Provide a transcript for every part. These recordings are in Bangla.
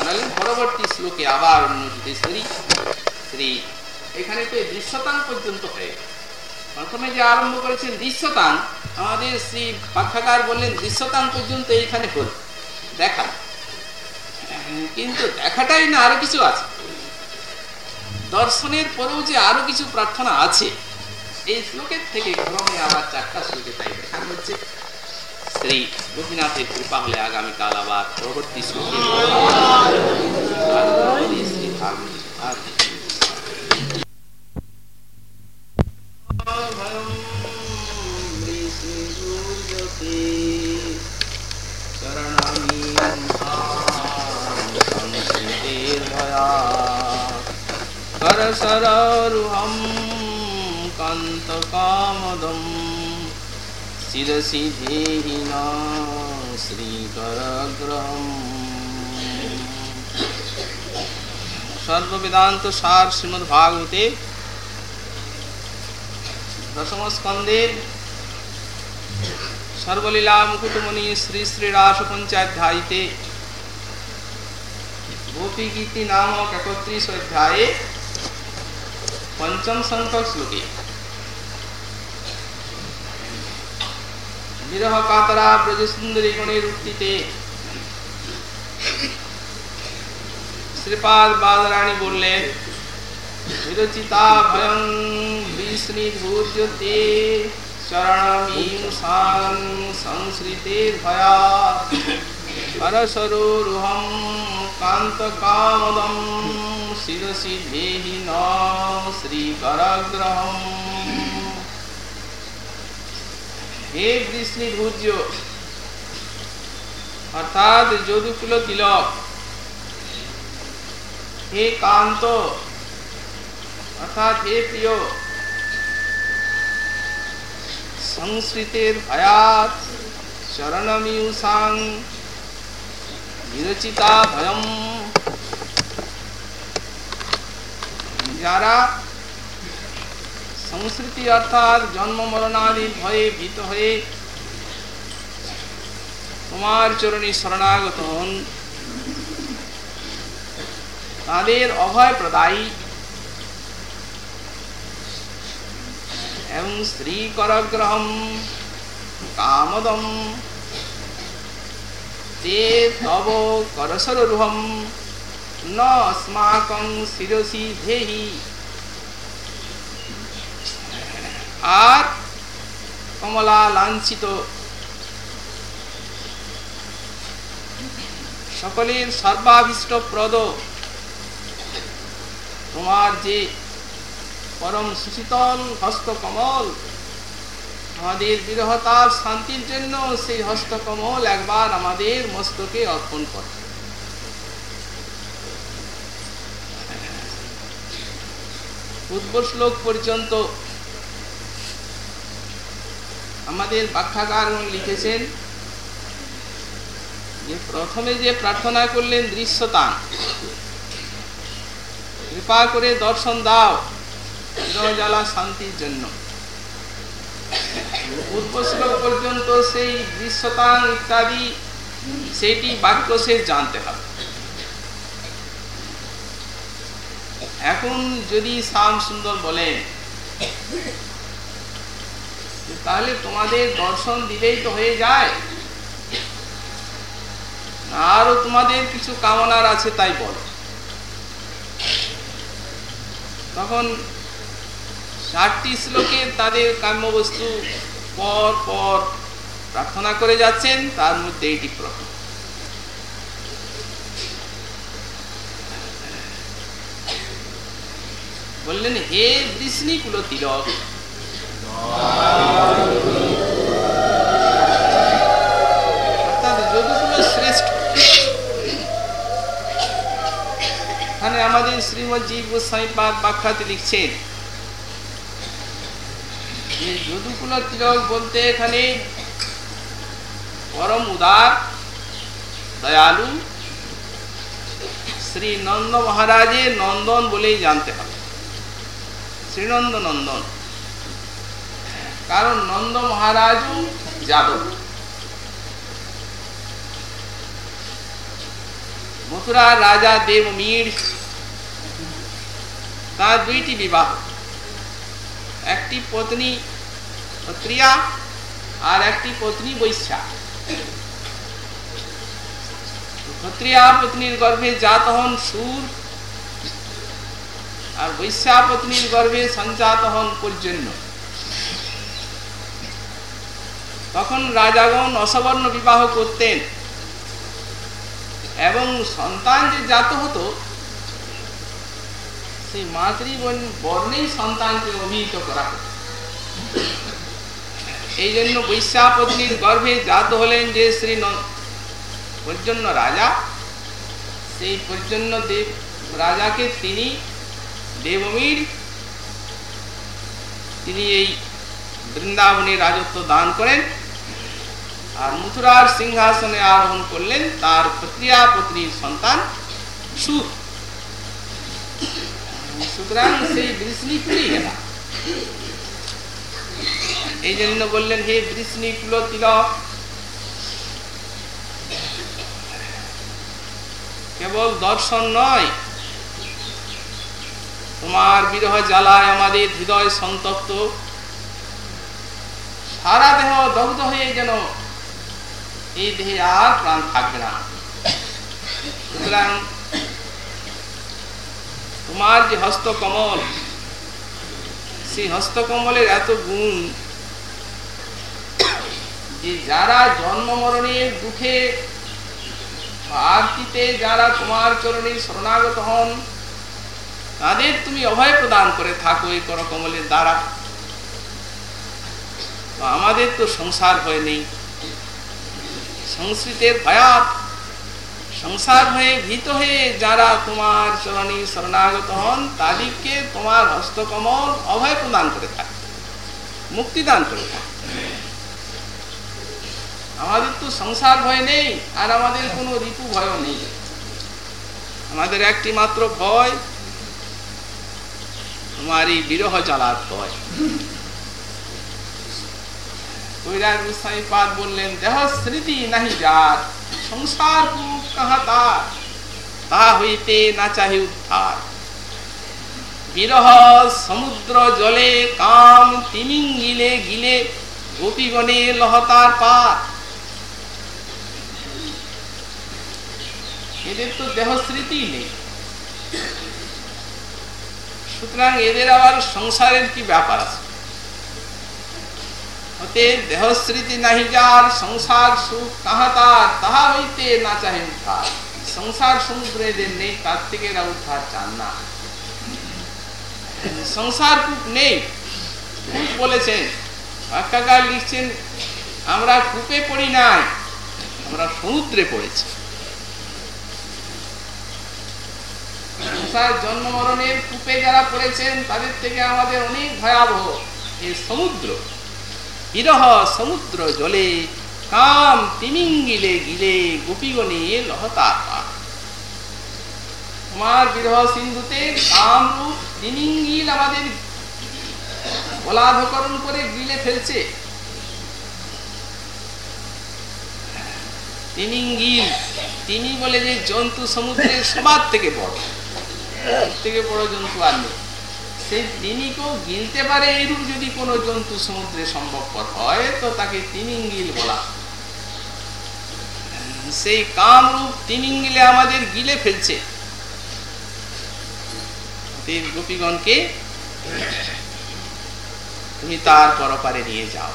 জানালেন, পরবর্তী শ্লোকে আবার অন্যতেশ্বরী শ্রী শ্রী এখানে তো দৃশ্যতান পর্যন্ত হয়ে প্রথমে যে আরম্ভ করেছেন দৃশ্যতান, আমাদের শ্রী ব্যাখ্যাকার বললেন, দৃশ্যতান পর্যন্ত এইখানে হল। দেখা। কিন্তু দেখাটাই না, আরও কিছু আছে। দর্শনের পরেও যে আরও কিছু প্রার্থনা আছে, এই শ্লোকের থেকে ক্রমে আবার চারটা শ্লোকে তাই দেখানো হচ্ছে। শ্রী গোপীনাথের কৃপা হলে আগামীকাল আবার পরবর্তী শ্লোকে শ্রী ভাগবতী ভারতী ভয়ং বিষ্ণুর্যতে करसररुहं कान्तकामदं शिरसि देहि न श्रीकरग्रहम् সর্ববেদান্ত সার শ্রীমদ্ ভাগবতে দশম স্কন্ধের সর্বলীলা মুকুটমণি শ্রী শ্রীরাস পঞ্চাধ্যায়ীতে গোপী গীতি নামক একত্রিশ অধ্যায়ে পঞ্চম সংখ্যক শ্লোকে বিরহ কাতরা ব্রজ সুন্দরী গণের উক্তিতে শ্রীপাদ বাদরানী বললেন বিরচিতা ভয়ং বিস্মৃভূর্যতে চরণমীংসাং সংশ্রিতে ভয়া পরশরোরুহম কান্তকামদম শিরসি দেহি ন শ্রীকরগ্রহম হে বৃষ্ণিভূর্য অর্থাৎ যদুকুল তিলক হে কান্ত অর্থাৎ হে প্রিয় সংস্কৃতের ভয়াত চরণমিউসাং বিরচিতা ভয়ম যারা সংস্কৃতি অর্থাৎ জন্ম মরণাদি ভয়ে ভীত হয়ে তোমার চরণী শরণাগত হন। তাদের অভয় প্রদায়ী এবং স্ত্রী করগ্রহম কামদম। তে তব করসরুহম। ন অস্মাকং শিরসি ধেহি আর কমলা লাঞ্ছিত। সকলের সর্বাভীষ্ট প্রদ তোমার যে পরম সুশীতল হস্তকমল আমাদের বিরহতার শান্তির জন্য সেই হস্তকমল একবার আমাদের মস্তকে অর্পণ করে। পূর্ব শ্লোক পর্যন্ত আমাদের ব্যাখ্যাকার লিখেছেন। যে প্রথমে যে প্রার্থনা করলেন দৃশ্যতান। কৃপা করে দর্শন দাও। জ্বালা শান্তির জন্য। পূর্ব শ্লোক পর্যন্ত সেই দৃশ্যতান ইত্যাদি, সেইটি বাক্য শেষ জানতে হবে। এখন যদি শ্যাম সুন্দর বলেন তাহলে তোমাদের দর্শন দিলেই তো হয়ে যায়। আরও তোমাদের কিছু কামনার আছে তাই বলো। তখন ষাটটি শ্লোকে তাদের কাম্যবস্তু পর পর প্রার্থনা করে যাচ্ছেন, তার মধ্যে এইটি প্রথম। বললেন, হে বৃষ্ণি কুল তিলক অর্থাৎ যদুকুল শ্রেষ্ঠ এখানে আমাদের শ্রীমদ জি গোস্বাই পাদ বাখ্যাতে লিখছেন, যে যদুকুল তিলক বলতে এখানে পরম উদার, দয়ালু, শ্রী নন্দ মহারাজের নন্দন বলেই জানতে হবে। শ্রীনন্দ নন্দন। কারণ নন্দ মহারাজও যাদব। মথুরার রাজা দেবমীর, তার দুইটি বিবাহ। একটি পত্নী ক্ষত্রিয়া আর একটি পত্নী বৈশা ক্ষত্রিয়া পত্নীর গর্ভে জাত হন সুর আর বৈশ্যা পত্নীর গর্ভে সঞ্জাত হন পর্যন্ত তখন রাজাগণ অসবর্ণ বিবাহ করতেন। এবং সন্তান যে জাত হতো, সেই মাতৃবন বর্ণেই সন্তানকে অভিহিত করা হতো। এই জন্য বৈশ্যা পত্নীর গর্ভে জাত হলেন যে শ্রী পর্যন্ন রাজা। সেই পর্যন্ন দেব, রাজাকে তিনি দেবমীর, তিনি এই বৃন্দাবনে রাজত্ব দান করেন। আর মথুরার সিংহাসনে আরোহণ করলেন তার ক্ষত্রিয়া পত্নীর সন্তান সুর সুতরাং সেই বৃষ্ণিকুলই এরা। এই জন্য বললেন, হে বৃষ্ণিকুল তিলক, কেবল দর্শন নয়, তোমার বিরহ জ্বালায় আমাদের হৃদয় সন্তপ্ত। সারা দেহ দগ্ধ হয়ে যেন এই দেহে আর প্রাণ থাকবে না। সুতরাং তোমার যে হস্তকমল, সেই হস্তকমলের এত গুণ যে যারা জন্ম মরণের দুঃখে, আরতিতে যারা তোমার চরণে শরণাগত হন, তাদের তুমি অভয় প্রদান করে থাকো এই করকমলের দ্বারা। আমাদের তো সংসার ভয় নেই। সংস্কৃতের ভয়াত। সংসার হয়ে ভীত হয়ে যারা তোমার চরণী শরণাগত হন, তাদেরকে তোমার হস্তকমল অভয় প্রদান করে থাকে, মুক্তিদান করে থাকে। আমাদের তো সংসার ভয় নেই, আর আমাদের কোনো ঋতু ভয়ও নেই। আমাদের একটি মাত্র ভয় তোমার এই বিরহ জ্বালার ভয়। কৈরাগ গোস্বামী বললেন, দেহ স্মৃতি নাহি যার, সংসার তার? তা হইতে না চাহি উদ্ধার। বিরহ সমুদ্র জলে কাম তিমিঙ্গিলে গিলে গোপীগণে লহতার পার। এদের তো দেহ স্মৃতি নেই। সুতরাং এদের আবার সংসারের কি ব্যাপার আছে? আমরা কূপে পড়ি নাই, আমরা সমুদ্রে পড়েছি। সংসার জন্ম মরণের কূপে যারা পড়েছেন, তাদের থেকে আমাদের অনেক ভয়াবহ এই সমুদ্র। বিরহ সমুদ্র জলে, কাম তিমিঙ্গিলে গিলে গোপীগণে লহতার তোমার বিরহ সিন্ধুতে কামরূপ তিমিঙ্গিল আমাদের বলাধকরণ করে গিলে ফেলছে। তিমিঙ্গিল তিনি বলে যে জন্তু সমুদ্রের সবার থেকে বড়। থেকে বড় জন্তু আর নেই। সেই তিনিকেও গিলতে পারে এইরূপ যদি কোনো জন্তু সমুদ্রে সম্ভবপর হয়, তো তাকে তিমিঙ্গিল বলা সেই কামরূপ তিমিঙ্গিলে আমাদের গিলে ফেলছে। গোপীগণকে, তুমি তার পরপারে নিয়ে যাও।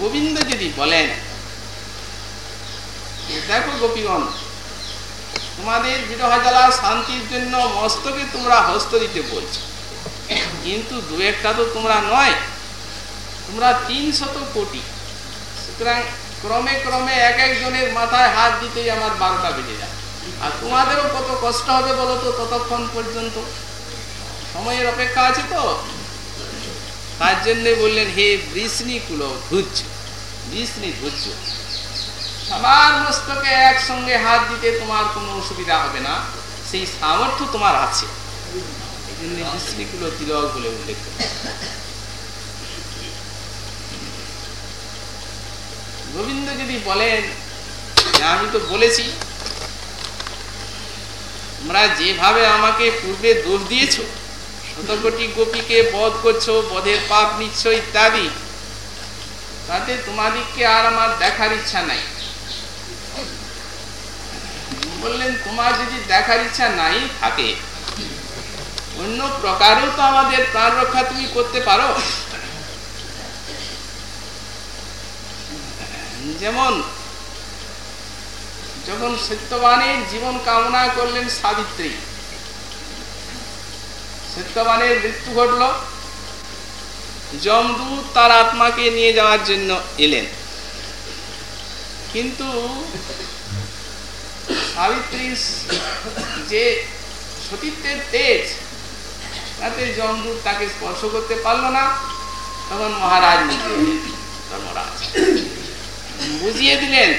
গোবিন্দ যদি বলেন দেখো গোপীগণ তোমাদের বিরহ জ্বালা শান্তির জন্য মস্তকে তোমরা হস্ত দিতে বলছো। কিন্তু দু একটা তো তোমরা নয়, তোমরা তিন শত কোটি। সুতরাং ক্রমে ক্রমে এক একজনের মাথায় হাত দিতেই আমার বারোটা বেজে যায়। আর তোমাদেরও কত কষ্ট হবে বলো তো ততক্ষণ পর্যন্ত? সময়ের অপেক্ষা আছে তো? তার জন্যে বললেন, হে বৃষ্ণি কুল ধৈর্য বৃষ্ণি ধৈর্য সবার মস্তকে একসঙ্গে হাত দিতে তোমার কোনো অসুবিধা হবে না। সেই সামর্থ্য তোমার আছে। বলে উল্লেখ গোবিন্দ যদি বলেন আমি তো বলেছি, তোমরা যেভাবে আমাকে পূর্বে দোষ দিয়েছ, শতকোটি গোপীকে বধ করছ, বধের পাপ নিচ্ছ ইত্যাদি, তাতে তোমাদিককে আর আমার দেখার ইচ্ছা নাই। বললেন, তোমার যদি দেখার ইচ্ছা নাই থাকে, অন্য প্রকারেও তো আমাদের প্রাণ রক্ষা তুমি করতে পারো। যেমন, যখন সত্যবানের জীবন কামনা করলেন সাবিত্রী, সত্যবানের মৃত্যু ঘটল, যমদূত তার আত্মাকে নিয়ে যাওয়ার জন্য এলেন। কিন্তু সাবিত্রী যে সতীত্বের তেজ, তাতে যমদূত তাকে স্পর্শ করতে পারল না। তখন মহারাজ নিজে ধর্মরাজ বুঝিয়ে দিলেন,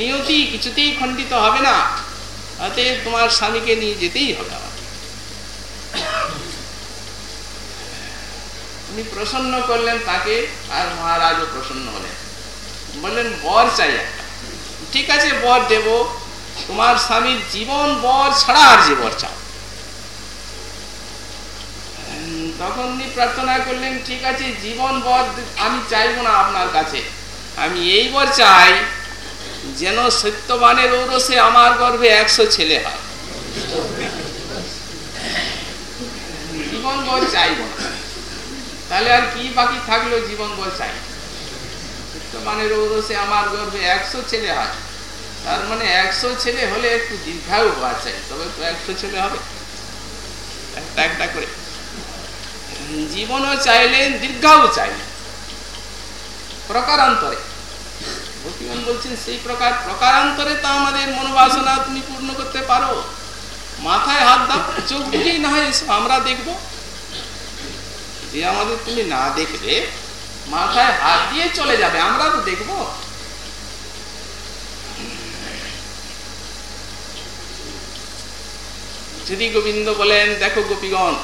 নিয়তি কিছুতেই খণ্ডিত হবে না। তোমার স্বামীকে নিয়ে যেতেই হবে আমার উনি প্রসন্ন করলেন তাকে, আর মহারাজও প্রসন্ন হলেন। বললেন, বর চাই ঠিক আছে, বর দেব। তোমার স্বামীর জীবন বর ছাড়া আর যে বর চাও। তখন উনি প্রার্থনা করলেন, ঠিক আছে, জীবন বর আমি চাইব না আপনার কাছে। আমি এই বর চাই যেন সত্যবানের ঔরসে আমার গর্ভে একশো ছেলে হয়। জীবন বর চাইব না। তাহলে আর কি বাকি থাকল জীবন বর চাই? সত্যবানের ঔরসে আমার গর্ভে একশো ছেলে হয়। তার মানে একশো ছেলে হলে একটু দীর্ঘায়ু হওয়া চাই, তবে তো একশো ছেলে হবে। একটা একটা করে। জীবনও চাইলেন, দীর্ঘাও চাইলেন। প্রকারান্তরে। ভক্তিমান বলছেন, সেই প্রকার, প্রকারান্তরে তো আমাদের মনোবাসনা তুমি পূর্ণ করতে পারো। মাথায় হাত দাও চোখ বুঝেই না হয় আমরা দেখব। যে আমাদের তুমি না দেখবে মাথায় হাত দিয়ে চলে যাবে, আমরা তো দেখব। যদি গোবিন্দ বলেন, দেখো গোপীগণ,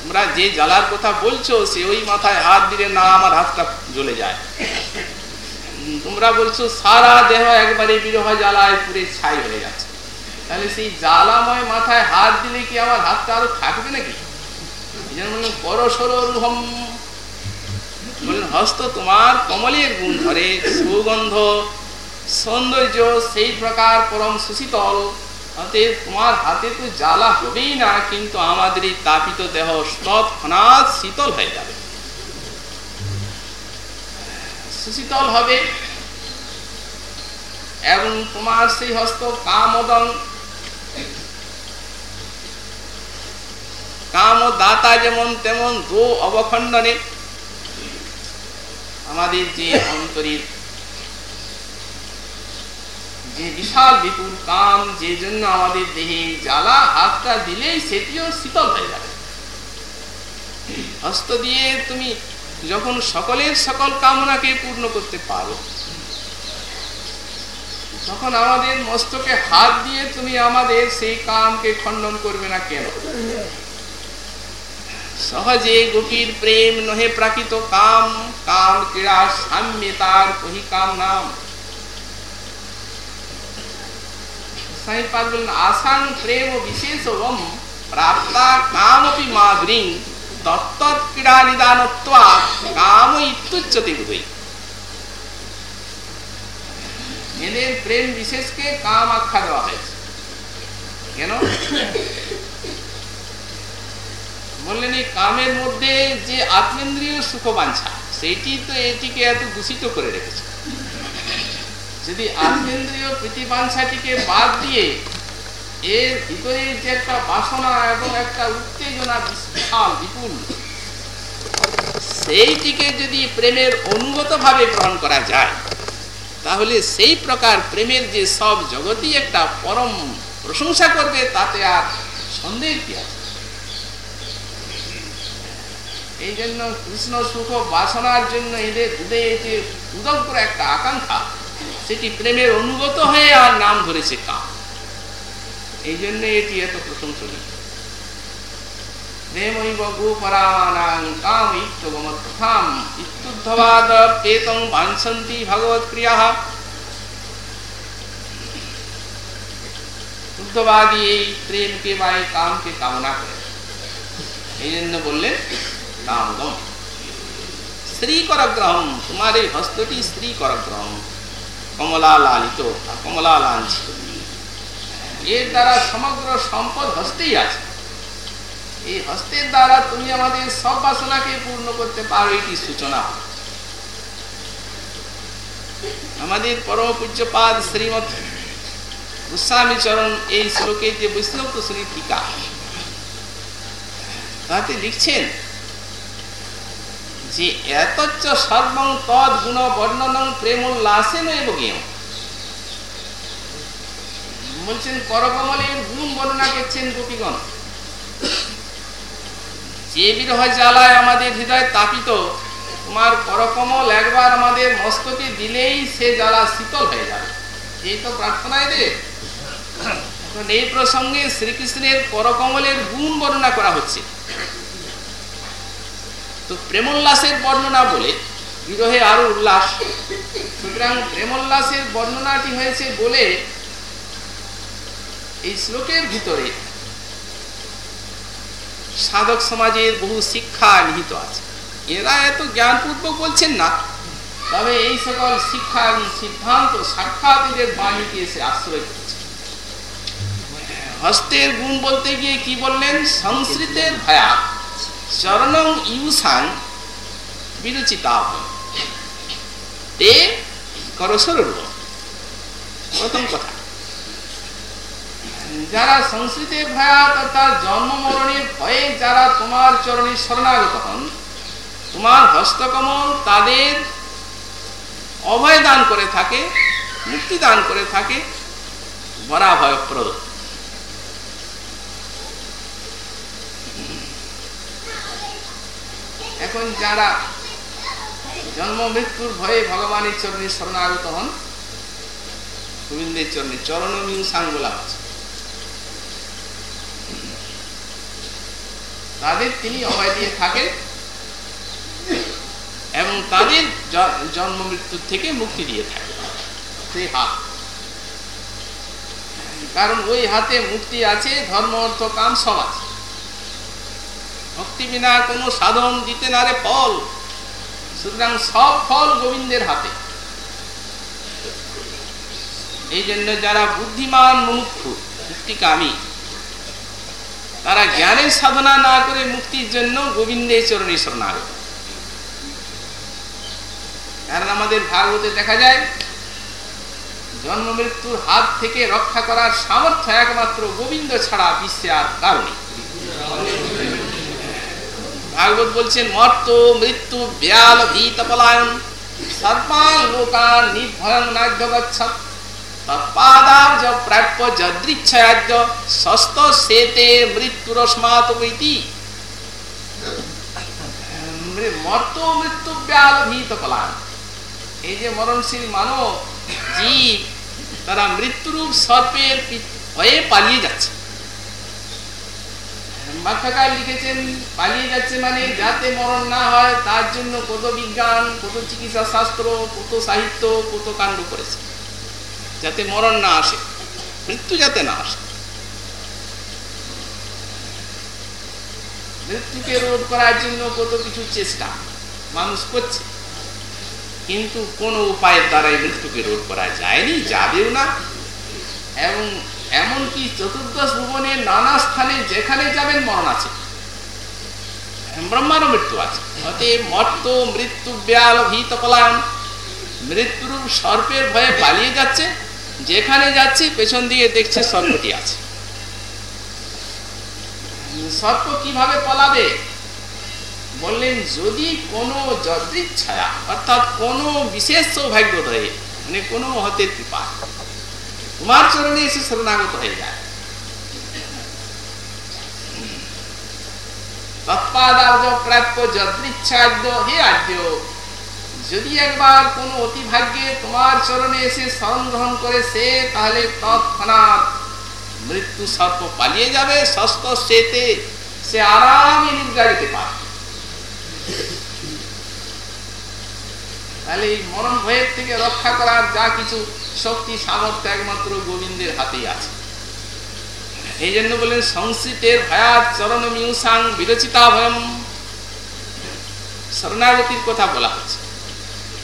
তোমরা যে জ্বালার কথা বলছো, সে ওই মাথায় হাত দিলে না আমার হাতটা জ্বলে যায়। তোমরা বলছো, সারা দেহ একবারে বিরহ জ্বালায়, পুরে ছাই হয়ে যাচ্ছে। তাহলে সেই জ্বালাময় মাথায় হাত দিলে কি আমার হাতটা আরও থাকবে নাকি? পরশরুহম বললেন, হস্ত তোমার কমলের গুণ ধরে, সুগন্ধ, সৌন্দর্য, সেই প্রকার পরম সুশীতল। অতএব তোমার হাতে তো জ্বালা হবেই না, কিন্তু আমাদের এই তাপিত দেহ তৎক্ষণাৎ শীতল হয়ে যাবে। সুশীতল হবে। এবং তোমার সেই হস্ত কামদন কাম দাতা যেমন তেমন দো অবখণ্ডনে। আমাদের যে অন্তরীর যে বিশাল বিপুল কাম যে জন্য আমাদের দেহে জ্বালা, হাতটা দিলেই সেটিও শীতল হয়ে যাবে। হস্ত দিয়ে তুমি যখন সকলের সকল কামনাকে পূর্ণ করতে পারো, তখন আমাদের মস্তকে হাত দিয়ে তুমি আমাদের সেই কামকে খণ্ডন করবে না কেন? সহজে গোপীর প্রেম নহে প্রাকৃত কাম কাম ক্রীড়া সাম্যে তার কহি কাম নাম। আসাং প্রেম বিশেষ প্রাপ্তা কামপি মাধুরী এদের প্রেম বিশেষকে কাম আখ্যা দেওয়া হয়েছে কেন বললেন এই কামের মধ্যে যে আত্মেন্দ্রীয় সুখ বাঞ্ছা সেইটি তো এটিকে এত দূষিত করে রেখেছে যদি আত্মেন্দ্রীয় প্রীতিবাঞ্ছাটিকে বাদ দিয়ে এর ভিতরে যে একটা বাসনা এবং একটা উত্তেজনা বিশাল, বিপুল, সেইটিকে যদি প্রেমের অনুগত ভাবে গ্রহণ করা যায়, তাহলে সেই প্রকার প্রেমের যে সব জগতই একটা পরম প্রশংসা করবে, তাতে আর সন্দেহ কি আছে? এই জন্য কৃষ্ণ সুখ বাসনার জন্য এদের হৃদয়ে যে উদগ্র একটা আকাঙ্ক্ষা সেটি প্রেমের অনুগত হয়ে আর নাম ধরেছে কাম এই জন্য এটি এত প্রশংসনীয়। প্রেমৈব গোপরাণাং কাম ইত্যগমত্থাম ইত্যুদ্ধবাদ পেতং বাঞ্ছন্তি ভগবৎ ক্রিয়া। শুদ্ধবাদী এই প্রেমকে বা এই কামকে কামনা করে। এই জন্য বললেন কামদম স্ত্রী করগ্রহম তোমার এই হস্তটি স্ত্রী করগ্রহম কমলা লালিত আর কমলা লাঞ্ছিত এর দ্বারা সমগ্র সম্পদ হস্তেই আছে। এই হস্তের দ্বারা তুমি আমাদের সব বাসনাকে পূর্ণ করতে পারো, এটি সূচনা। আমাদের পরম পূজ্যপাদ শ্রীমৎ গোস্বামী চরণ এই শ্লোকে যে বৈষ্ণব শ্রী টিকা তাতে লিখছেন যে এতচ্চ সর্বং তদ গুণ বর্ণনং প্রেমোল্লাসেন এবং বলছেন করকমলের গুণ বর্ণনা করছেন গোপীগণ। যে বিরহ জ্বালায় আমাদের হৃদয় তাপিত, তোমার করকমল একবার আমাদের মস্তকে দিলেই সে জ্বালা শীতল হয়ে যাবে। এই তো প্রার্থনায় রে এই প্রসঙ্গে শ্রীকৃষ্ণের করকমলের গুণ বর্ণনা করা হচ্ছে। তো প্রেমোল্লাসের বর্ণনা বলে বিরহে আরও উল্লাস। সুতরাং প্রেমোল্লাসের বর্ণনাটি হয়েছে বলে এই শ্লোকের ভিতরে সাধক সমাজের বহু শিক্ষা নিহিত আছে। এরা এত জ্ঞানপূর্বক বলছেন না, তবে এই সকল শিক্ষা এবং সিদ্ধান্ত সাক্ষাৎ এদের বাণীকে এসে আশ্রয় করছে হস্তের গুণ বলতে গিয়ে কি বললেন? সংস্কৃতের ভয়া চরণং ইউসাং বিরচিতা তে করসরূপ প্রথম কথা। যারা সংস্কৃতের ভয়া অর্থাৎ জন্ম মরণের ভয়ে যারা তোমার চরণে শরণাগত হন, তোমার হস্তকমল তাদের অভয় দান করে থাকে মুক্তি দান করে থাকে বরা ভয়প্রদ এখন যারা জন্ম মৃত্যুর ভয়ে ভগবানের চরণে শরণাগত হন, গোবিন্দের চরণে চরণ মিংসাং বলা হচ্ছে। তাদের তিনি অভয় দিয়ে থাকেন এবং তাদের জন্ম মৃত্যুর থেকে মুক্তি দিয়ে থাকে সেই হাত। কারণ ওই হাতে মুক্তি আছে, ধর্ম, অর্থ, কাম সব আছে ভক্তি বিনা কোনো সাধন দিতে না রে ফল। সুতরাং সব ফল গোবিন্দের হাতে। এই জন্য যারা বুদ্ধিমান মুমুক্ষু মুক্তিকামী, তারা জ্ঞানের সাধনা না করে মুক্তির জন্য গোবিন্দের চরণে শরণাগত। কারণ আমাদের ভাগবতে দেখা যায়, জন্ম মৃত্যুর হাত থেকে রক্ষা করার সামর্থ্য একমাত্র গোবিন্দ ছাড়া বিশ্বে আর কারণে ভাগবত বলছেন মর্ত মৃত্যু, ব্যাল, ভীত, পলায়ন, সর্বান লোকান নির্ভয়ং নাগ্য গচ্ছত তৎপাদাব্জ প্রাপ্য যদৃচ্ছয়াদ্য সস্ত সেতে মৃত্যুরস্মাত বৈতি মর্ত মৃত্যু, ব্যাল, ভীত, পলায়ন। এই যে মরণশীল মানব, জীব, তারা মৃত্যুরূপ সর্পের ভয়ে পালিয়ে যাচ্ছে। ব্যাখ্যাকার লিখেছেন, পালিয়ে যাচ্ছে মানে যাতে মরণ না হয়, তার জন্য কত বিজ্ঞান, কত চিকিৎসা শাস্ত্র, কত সাহিত্য, কত কাণ্ড করেছে। যাতে মরণ না আসে, মৃত্যু যাতে না আসে। মৃত্যুকে রোধ করার জন্য কত কিছু চেষ্টা, মানুষ করছে। কিন্তু কোন উপায়ের দ্বারাই মৃত্যুকে রোধ করা যায়নি, যাবেও না। এবং এমনকি চতুর্দশ ভুবনে নানা স্থানে যেখানে যাবেন মরণ আছে। ব্রহ্মারও মৃত্যু আছে। মর্ত, মৃত্যু, ব্যাল, ভীত, পলায়ন, মৃত্যুরূপ সর্পের ভয়ে পালিয়ে যাচ্ছে। যেখানে যাচ্ছে, পেছন দিয়ে দেখছে সর্পটি আছে। সর্প কীভাবে পলাবে? বললেন, যদি কোনো যদৃচ্ছায়া, অর্থাৎ কোনো বিশেষ সৌভাগ্য ধরে মানে কোনো হতে কৃপা তোমার চরণে এসে শরণাগত হয়ে যায় তৎপাদার্য প্রাপ্য যদৃচ্ছাদ্য হে আদ্য যদি একবার কোনো অতিভাগ্যে তোমার চরণে এসে শরণ গ্রহণ করে সে তাহলে তৎক্ষণাৎ মৃত্যু সর্প পালিয়ে যাবে ষষ্ঠ সেতে সে আরামে নির্গারিতে পারে তাহলে এই মরণ ভয়ের থেকে রক্ষা করার যা কিছু শক্তি, সামর্থ্য একমাত্র গোবিন্দের হাতেই আছে। এই জন্য বলেন, সংস্কৃতের ভয়াত চরণ মিউসাং বিরচিতা ভয়ম শরণাগতির কথা বলা হচ্ছে।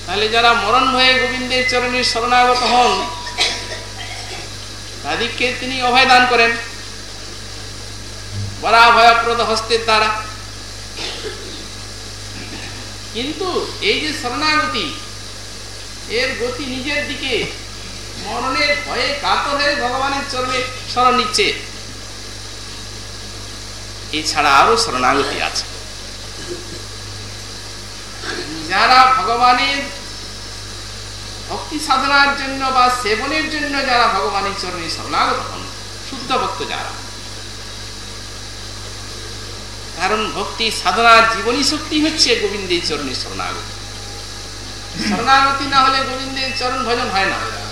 তাহলে যারা মরণ ভয়ে গোবিন্দের চরণের শরণাগত হন, তাদেরকে তিনি অভয় দান করেন। বরা ভয়প্রদ হস্তের দ্বারা। কিন্তু এই যে শরণাগতি, এর গতি নিজের দিকে মরণের ভয়ে কাতর হয়ে ভগবানের চরণে শরণ নিচ্ছে। এছাড়া আরও শরণাগতি আছে। যারা ভগবানের ভক্তি সাধনার জন্য বা সেবনের জন্য যারা ভগবানের চরণে শরণাগত হন, শুদ্ধ ভক্ত যারা? কারণ ভক্তি সাধনার জীবনী শক্তি হচ্ছে গোবিন্দের চরণে শরণাগতি। শরণাগতি না হলে গোবিন্দের চরণ ভজন হয় না।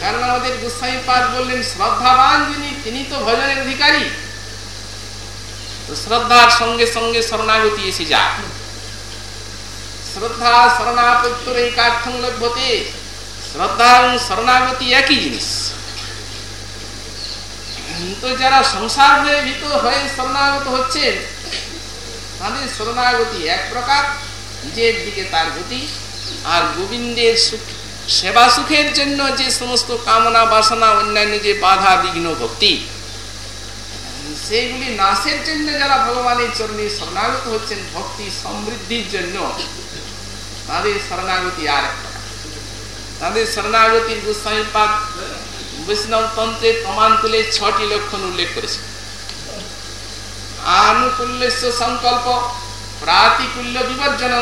কারণ আমাদের গোস্বাই পাদ বললেন, শ্রদ্ধাবান যিনি, তিনি তো ভজনের অধিকারী শ্রদ্ধার সঙ্গে সঙ্গে শরণাগতি এসে শ্রদ্ধা শরণাপত্যর একার্থং লভ্যতে। শ্রদ্ধা এবং শরণাগতি একই জিনিস। যারা সংসার ভীত হয়ে শরণাগত হচ্ছেন তাদের শরণাগতি এক প্রকার, নিজের দিকে তার গতি, আর গোবিন্দের সুখ সেবা সুখের জন্য যে সমস্ত কামনা, বাসনা, অন্যান্য যে বাধা, বিঘ্ন, ভক্তি, সেইগুলি নাশের জন্য যারা ভগবানের চরণে শরণাগত হচ্ছেন, ভক্তি সমৃদ্ধির জন্য তাদের শরণাগতি আর তাদের শরণাগতির গোস্বামী পাক বৈষ্ণব তন্ত্রের প্রমাণ তুলে ছটি লক্ষণ উল্লেখ করেছে। আনুকুল্য সংকল্প, প্রাতিকুল্য বিবর্জন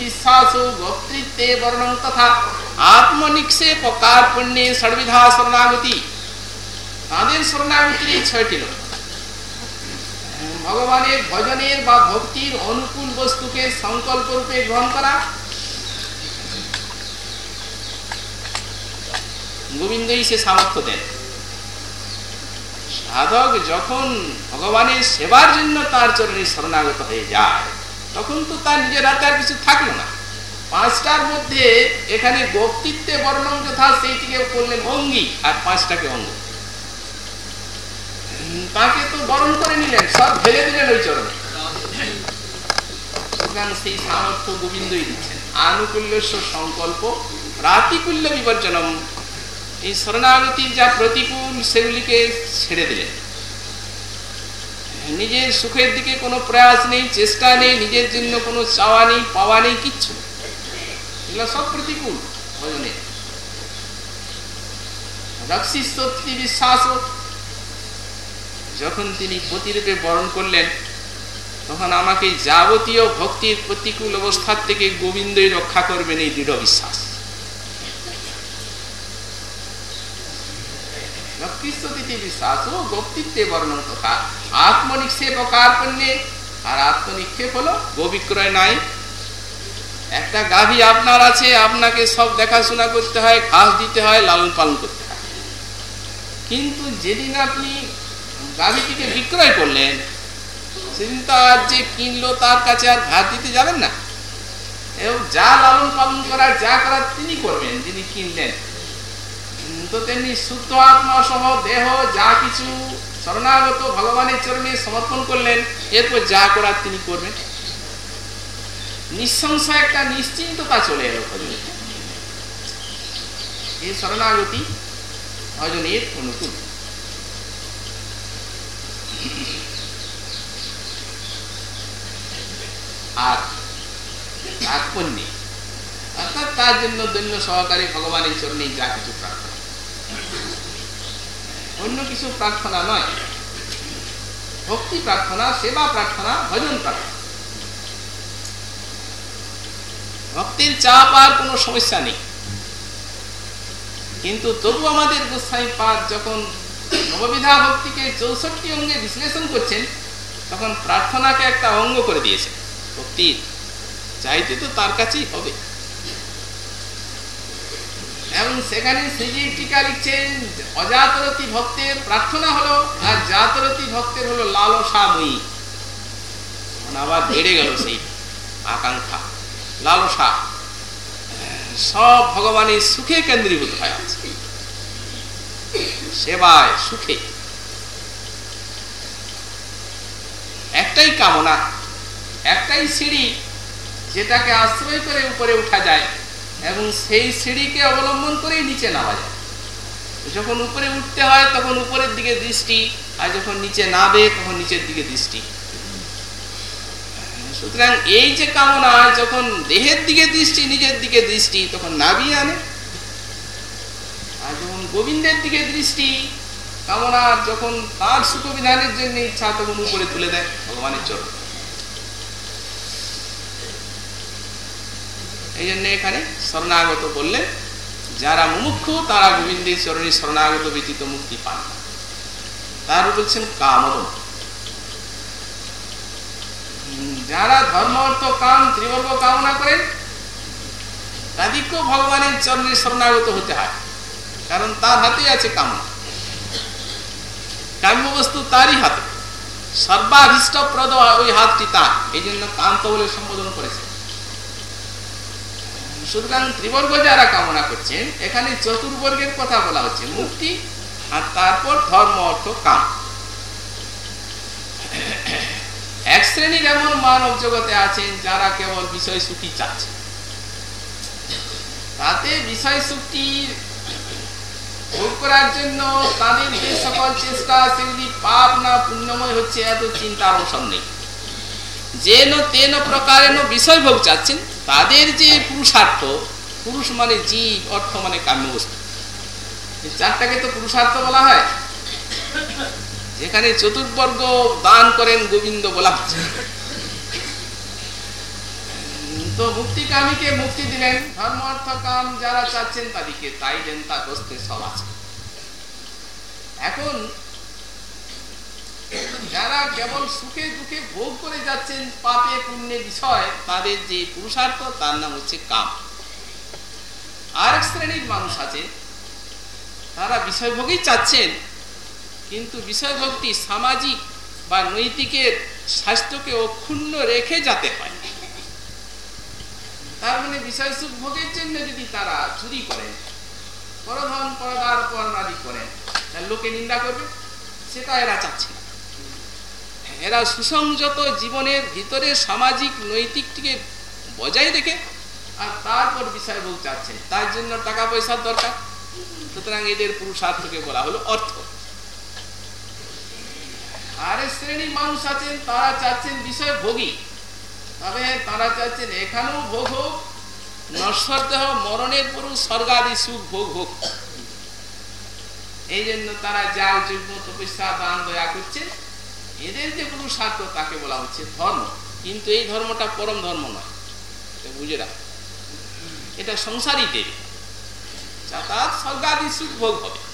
বিশ্বাস গোত্রিত্বে বর্ণং তথা আত্মনিক্ষেপ কার্পণ্যে ষড়বিধা শরণাগতি তাদের ভগবানের ভজনের বা ভক্তির অনুকূল বস্তুকে সংকল্প রূপে গ্রহণ করা গোবিন্দই সে সামর্থ্য দেন সাধক যখন ভগবানের সেবার জন্য তার চরণে শরণাগত হয়ে যায় তখন তো তার নিজের হাতে আর কিছু থাকল না। পাঁচটার মধ্যে এখানে বক্তিত্বে বর্ণন যথা সেইটিকে করলেন অঙ্গি, আর পাঁচটাকে অঙ্গ। তাকে তো বরণ করে নিলেন, সব ফেলে দিলেন ওই চরণে। সেই সামর্থ্য গোবিন্দই দিচ্ছেন। আনুকূল্য সংকল্প প্রাতিকূল্য বিবর্জনম। এই শরণাগতির যা প্রতিকূল, সেগুলিকে ছেড়ে দিলেন। নিজের সুখের দিকে কোনো প্রয়াস নেই, চেষ্টা নেই, নিজের জন্য কোনো চাওয়া নেই, পাওয়া নেই, কিচ্ছু এগুলো সব প্রতিকূল ভজনে। বিশ্বাস যখন তিনি প্রতিরূপে বরণ করলেন, তখন আমাকে যাবতীয় ভক্তির প্রতিকূল অবস্থার থেকে গোবিন্দই রক্ষা করবেন এই দৃঢ় বিশ্বাস। বিশ্বাস ও গোপ্তিত্বে বর্ণন তথা আত্মনিক্ষেপ কার্পণ্যে আর আত্মনিক্ষেপ হলো গোবিক্রয় নাই। একটা গাভী আপনার আছে, আপনাকে সব দেখাশোনা করতে হয়, ঘাস দিতে হয়, লালন পালন করতে হয়। কিন্তু যেদিন আপনি গাভীটিকে বিক্রয় করলেন, সেদিন তো আর যে কিনলো তার কাছে আর ঘাস দিতে যাবেন না। এবং যা লালন পালন করার, যা করার তিনি করবেন, যিনি কিনলেন। তো তেমনি শুদ্ধ আত্মা সহ দেহ, যা কিছু শরণাগত ভগবানের চরণে সমর্পণ করলেন, এরপর যা করার তিনি করবেন। নিঃসংস একটা নিশ্চিন্ততা চলে এলো ভজনে। এই শরণাগতি ভজনের অনুকূল। আর কার্পণ্যে অর্থাৎ তার জন্য দৈন্য সহকারে ভগবানের চরণে যা কিছু প্রার্থনা অন্য কিছু প্রার্থনা নয়। ভক্তি প্রার্থনা, সেবা প্রার্থনা, ভজন প্রার্থনা। ভক্তির চাপ আর কোনো সমস্যা নেই। কিন্তু তবু আমাদের গোস্বাই পাদ যখন নববিধা ভক্তিকে চৌষট্টি অঙ্গে বিশ্লেষণ করছেন, তখন প্রার্থনাকে একটা অঙ্গ করে দিয়েছেন। ভক্তির চাইতে তো তার কাছেই হবে। এবং সেখানে শ্রীজি টিকা লিখছেন, অজাতরতি ভক্তের প্রার্থনা হলো আর জাতরতি ভক্তের হলো লালসাময়ী আবার বেড়ে গেল সেই আকাঙ্ক্ষা, লালসা। সব ভগবানের সুখে কেন্দ্রীভূত হয়ে আছে। সেবায় সুখে। একটাই কামনা, একটাই সিঁড়ি যেটাকে আশ্রয় করে উপরে উঠা যায়। এবং সেই সিঁড়িকে অবলম্বন করেই নিচে নামা যায়। যখন উপরে উঠতে হয়, তখন উপরের দিকে দৃষ্টি, আর যখন নিচে নাবে তখন নিচের দিকে দৃষ্টি। সুতরাং এই যে কামনা, যখন দেহের দিকে দৃষ্টি, নিজের দিকে দৃষ্টি, তখন নাবিয়ে আনে। আর যখন গোবিন্দের দিকে দৃষ্টি কামনা যখন তার সুখ বিধানের জন্য ইচ্ছা, তখন উপরে তুলে দেয় ভগবানের চরণ। এই জন্য এখানে শরণাগত বললেন যারা মুমুক্ষ তারা গোবিন্দের চরণে শরণাগত ব্যতীত মুক্তি পান তার বলছেন, কামদম। যারা ধর্ম, অর্থ, কাম, ত্রিবর্গ কামনা করেন, তাদেরকেও ভগবানের চরণে শরণাগত হতে হয়, কারণ তার হাতেই আছে কামনা কাম্য। বস্তু তারই হাতে। সর্বাধিষ্ট প্রদ ওই হাতটি তার এই জন্য কান্ত বলে সম্বোধন করেছে। সুতরাং ত্রিবর্গ যারা কামনা করছেন, এখানে চতুর্বর্গের কথা বলা হচ্ছে মুক্তি আর তারপর ধর্ম অর্থ কাম। এক শ্রেণির এমন মানব জগতে আছেন যারা কেবল বিষয় সুখী চাচ্ছেন তাতে বিষয় সুখটি ভোগ করার জন্য তাদের যে সকল চেষ্টা, সেগুলি পাপ না পুণ্যময় হচ্ছে এত চিন্তার অবসর নেই। যেন তেন প্রকারেন বিষয় ভোগ চাচ্ছেন তাদের যে পুরুষার্থ, পুরুষ মানে জীব, অর্থ মানে কাম্য বস্তু চারটাকে তো পুরুষার্থ বলা হয়। যেখানে চতুর্বর্গ দান করেন গোবিন্দ বলা তো মুক্তিকামীকে মুক্তি দিলেন। ধর্ম, অর্থ, কাম যারা চাচ্ছেন তাদেরকে তাই দেন তা গ্রস্তে সব আছে। এখন যারা কেবল সুখে দুঃখে ভোগ করে যাচ্ছেন, পাপে পুণ্যে বিষয়, তাদের যে পুরুষার্থ, তার নাম হচ্ছে কাম। আর এক শ্রেণির মানুষ আছে, তারা বিষয়ভোগই চাচ্ছেন, কিন্তু বিষয়ভোগটি সামাজিক বা নৈতিকের স্বাস্থ্যকে অক্ষুণ্ণ রেখে যাতে হয়। তার মানে বিষয় সুখ ভোগের জন্য যদি তারা চুরি করেন, পরধন, পরদার পরনাদি করেন তার লোকে নিন্দা করবে, সেটা এরা চাচ্ছে না। এরা সুসংযত জীবনের ভিতরে সামাজিক, নৈতিকটিকে বজায় রেখে আর তারপর বিষয় ভোগ চাচ্ছেন তার জন্য টাকা পয়সার দরকার। সুতরাং এদের পুরুষার্থকে বলা হলো অর্থ। আর শ্রেণির মানুষ আছেন, তারা চাচ্ছেন বিষয় ভোগী। তবে তারা চাচ্ছেন এখানেও ভোগ হোক নশ্বর দেহ মরণের পরও স্বর্গাদি সুখ ভোগ হোক। এই জন্য তারা যার যোগ্য তপস্যা, দান, দয়া করছে। এদের যে পুরুষার্থ তাকে বলা হচ্ছে ধর্ম। কিন্তু এই ধর্মটা পরম ধর্ম নয়। বুঝে রাখ। এটা সংসারই দেবে। যাতায়াত স্বর্গাদি সুখ ভোগ হবে।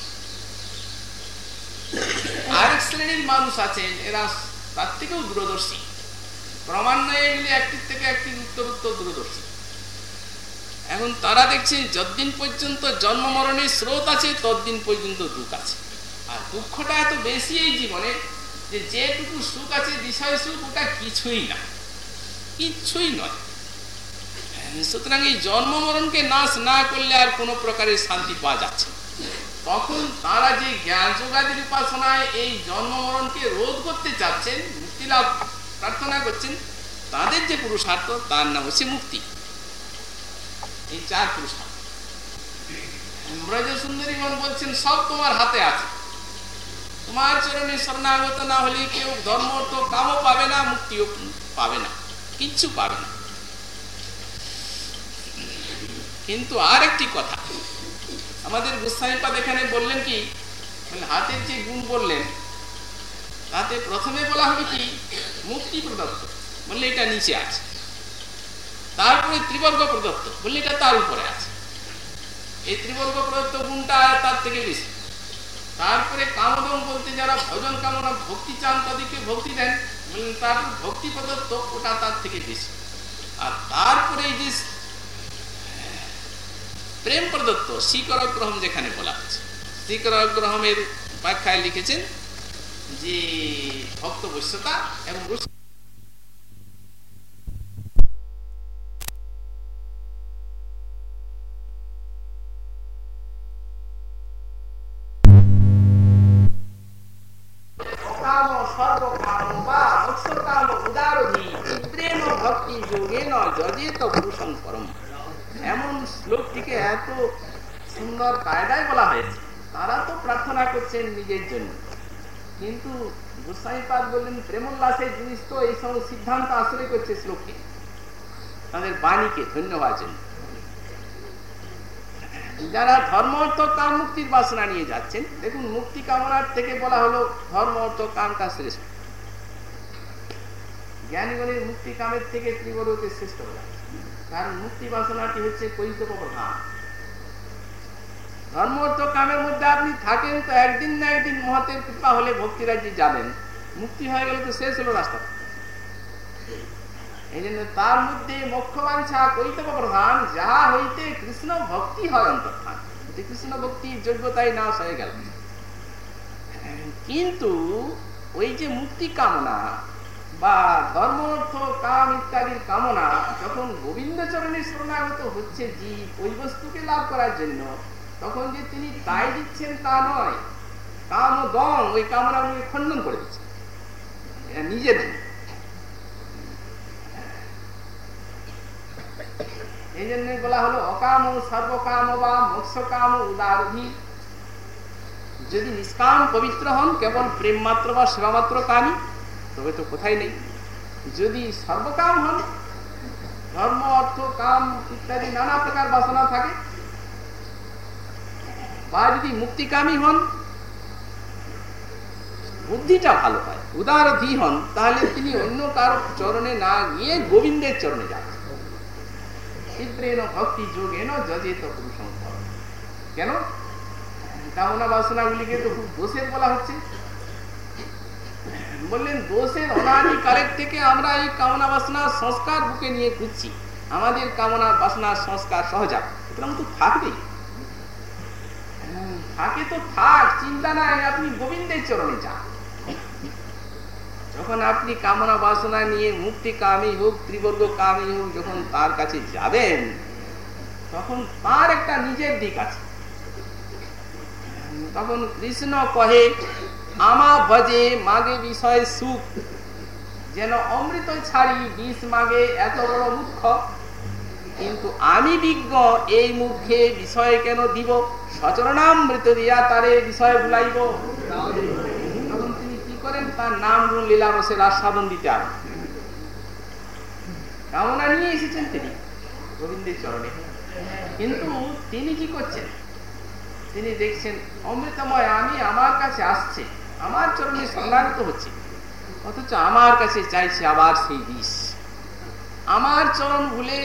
আরেক শ্রেণির মানুষ আছেন, এরা তার থেকেও দূরদর্শী। ক্রমান্বয়ে এগুলি একটির থেকে একটি উত্তর উত্তর দূরদর্শী। এখন তারা দেখছে যতদিন পর্যন্ত জন্ম মরণের স্রোত আছে, ততদিন পর্যন্ত দুঃখ আছে। আর দুঃখটা এত বেশি এই জীবনে যে যেটুকু সুখ আছে, বিষয় সুখ, ওটা কিছুই না। কিচ্ছুই নয়। সুতরাং এই জন্ম মরণকে নাশ না করলে আর কোনো প্রকারের শান্তি পাওয়া যাচ্ছে তখন তারা যে জ্ঞান যোগাদির উপাসনায় এই জন্ম মরণকে রোধ করতে চাচ্ছেন, মুক্তি লাভ প্রার্থনা করছেন, তাদের যে পুরুষার্থ, তার নাম হচ্ছে মুক্তি। এই চার পুরুষার্থ। ব্রজ সুন্দরীগণ বলছেন, সব তোমার হাতে আছে। তোমার চরণে শরণাগত না হলে কেউ ধর্ম তো কামও পাবে না, মুক্তিও পাবে না, কিচ্ছু পাবে না। কিন্তু আর একটি কথা, আমাদের গোস্বামীপাদ এখানে বললেন কি হাতের যে গুণ বললেন, তাতে প্রথমে বলা হবে কি, মুক্তি প্রদত্ত, বললে এটা নিচে আছে। তারপরে ত্রিবর্গ প্রদত্ত, বললে এটা তার উপরে আছে। এই ত্রিবর্গ প্রদত্ত গুণটা তার থেকে বেশি। তারপরে কামদম বলতে যারা ভজন কামনা ভক্তি চান তাদেরকে ভক্তি দেন তার ভক্তি পদার্থ ওটা তার থেকে বেশি। আর তারপরে এই যে, প্রেম প্রদত্ত শিকর গ্রহম যেখানে বলা হচ্ছে। শিকর গ্রহমের ব্যাখ্যায় লিখেছেন যে ভক্ত বৈশ্যতা এবং পরম। এমন শ্লোকটিকে এত সুন্দর কায়দায় বলা হয়েছে, তারা তো প্রার্থনা করছেন নিজের জন্য। কিন্তু গোসাইপাদ বললেন প্রেমোল্লাসের জিনিস তো এই সিদ্ধান্ত আশ্রয় করছে তাদের বাণীকে ধন্যবাদ যারা ধর্ম, অর্থ, কাম, মুক্তির বাসনা নিয়ে যাচ্ছেন, দেখুন মুক্তি কামনার থেকে বলা হলো, ধর্ম, অর্থ কামটা শ্রেষ্ঠ। জ্ঞানীগণের মুক্তি কামের থেকে ত্রিবরকে শ্রেষ্ঠ বলা কারণ মুক্তি বাসনাটি হচ্ছে কৈতব ধর্ম অর্থ কামের মধ্যে আপনি থাকেন, তো একদিন না একদিন মহতের কৃপা হলে ভক্তিরাজ্যে যাবেন। মুক্তি হয়ে গেলে তো শেষ হলো রাস্তা। এই জন্য তার মধ্যে মুখ্যবাঞ্ছা কৈতব প্রধান যাহা হইতে কৃষ্ণ ভক্তি হয় অন্তর্থান কৃষ্ণ ভক্তির যোগ্যতাই নাশ হয়ে গেল। কিন্তু ওই যে মুক্তি কামনা বা ধর্ম অর্থ কাম ইত্যাদির কামনা যখন গোবিন্দ চরণের শরণাগত হচ্ছে জীব ওই বস্তুকে লাভ করার জন্য, তখন যে তিনি তাই দিচ্ছেন তা নয় কাম ও দম ওই কামনাগুলিকে খণ্ডন করে দিচ্ছেন। নিজের এই জন্য বলা হলো, অকাম সর্বকাম বা মোক্ষ কাম উদারধি। যদি নিষ্কাম পবিত্র হন, কেবল প্রেম মাত্র বা সেবা মাত্র কামই। তবে তো কোথায় নেই? যদি সর্বকাম হন, ধর্ম, অর্থ, কাম ইত্যাদি নানা প্রকার বাসনা থাকে, বা যদি মুক্তিকামী হন, বুদ্ধিটা ভালো হয়, উদারধি হন, তাহলে তিনি অন্য কারও চরণে না গিয়ে গোবিন্দের চরণে যান। ক্ষিদ্রেন ভক্তি যোগেন যজেত পুরুষম কেন? কামনা বাসনাগুলিকে তো খুব দোষের বলা হচ্ছে। বললেন দোষের অনাদি কালের থেকে আমরা এই কামনা বাসনা সংস্কার বুকে নিয়ে ঘুরছি আমাদের কামনা বাসনা সংস্কার সহজা সুতরাং তো থাকবেই। থাকে তো থাক, চিন্তা নাই, আপনি গোবিন্দের চরণে যান। যখন আপনি কামনা বাসনা নিয়ে মুক্তি কামী হোক ত্রিবর্গ কামী হোক, যখন তার কাছে যাবেন, তখন তার একটা নিজের দিক আছে। তখন কৃষ্ণ কহে আমা ভজে মাগে বিষয় সুখ। যেন অমৃত ছাড়ি বিষ মাগে এত বড় মুখ্য। কিন্তু আমি বিজ্ঞ, এই মুখে বিষয় কেন দিব? সচরণামৃত দিয়া তারে বিষয় ভুলাইব। তখন তিনি কি করেন? তার নাম গুণ লীলা রসের আস্বাদন দিতে আরম্ভ কামনা নিয়ে এসেছেন তিনি, গোবিন্দের চরণে। কিন্তু তিনি কি করছেন? তিনি দেখছেন, অমৃতময় আমি আমার কাছে আসছে। আমার চরণে সংগ্রামিত হচ্ছে। অথচ আমার কাছে চাইছে আবার সেই বিষ। আমার চরণ ভুলে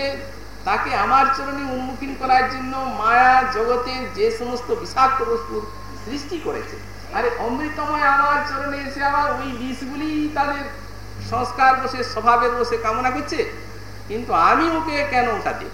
তাকে আমার চরণে উন্মুখীন করার জন্য মায়া জগতের যে সমস্ত বিষাক্ত বস্তুর সৃষ্টি করেছে, আরে অমৃতময় আমার চরণে এসে আবার ওই বিষগুলি তাদের সংস্কার বসে, স্বভাবের বসে কামনা করছে। কিন্তু আমি ওকে কেন ওটা দেব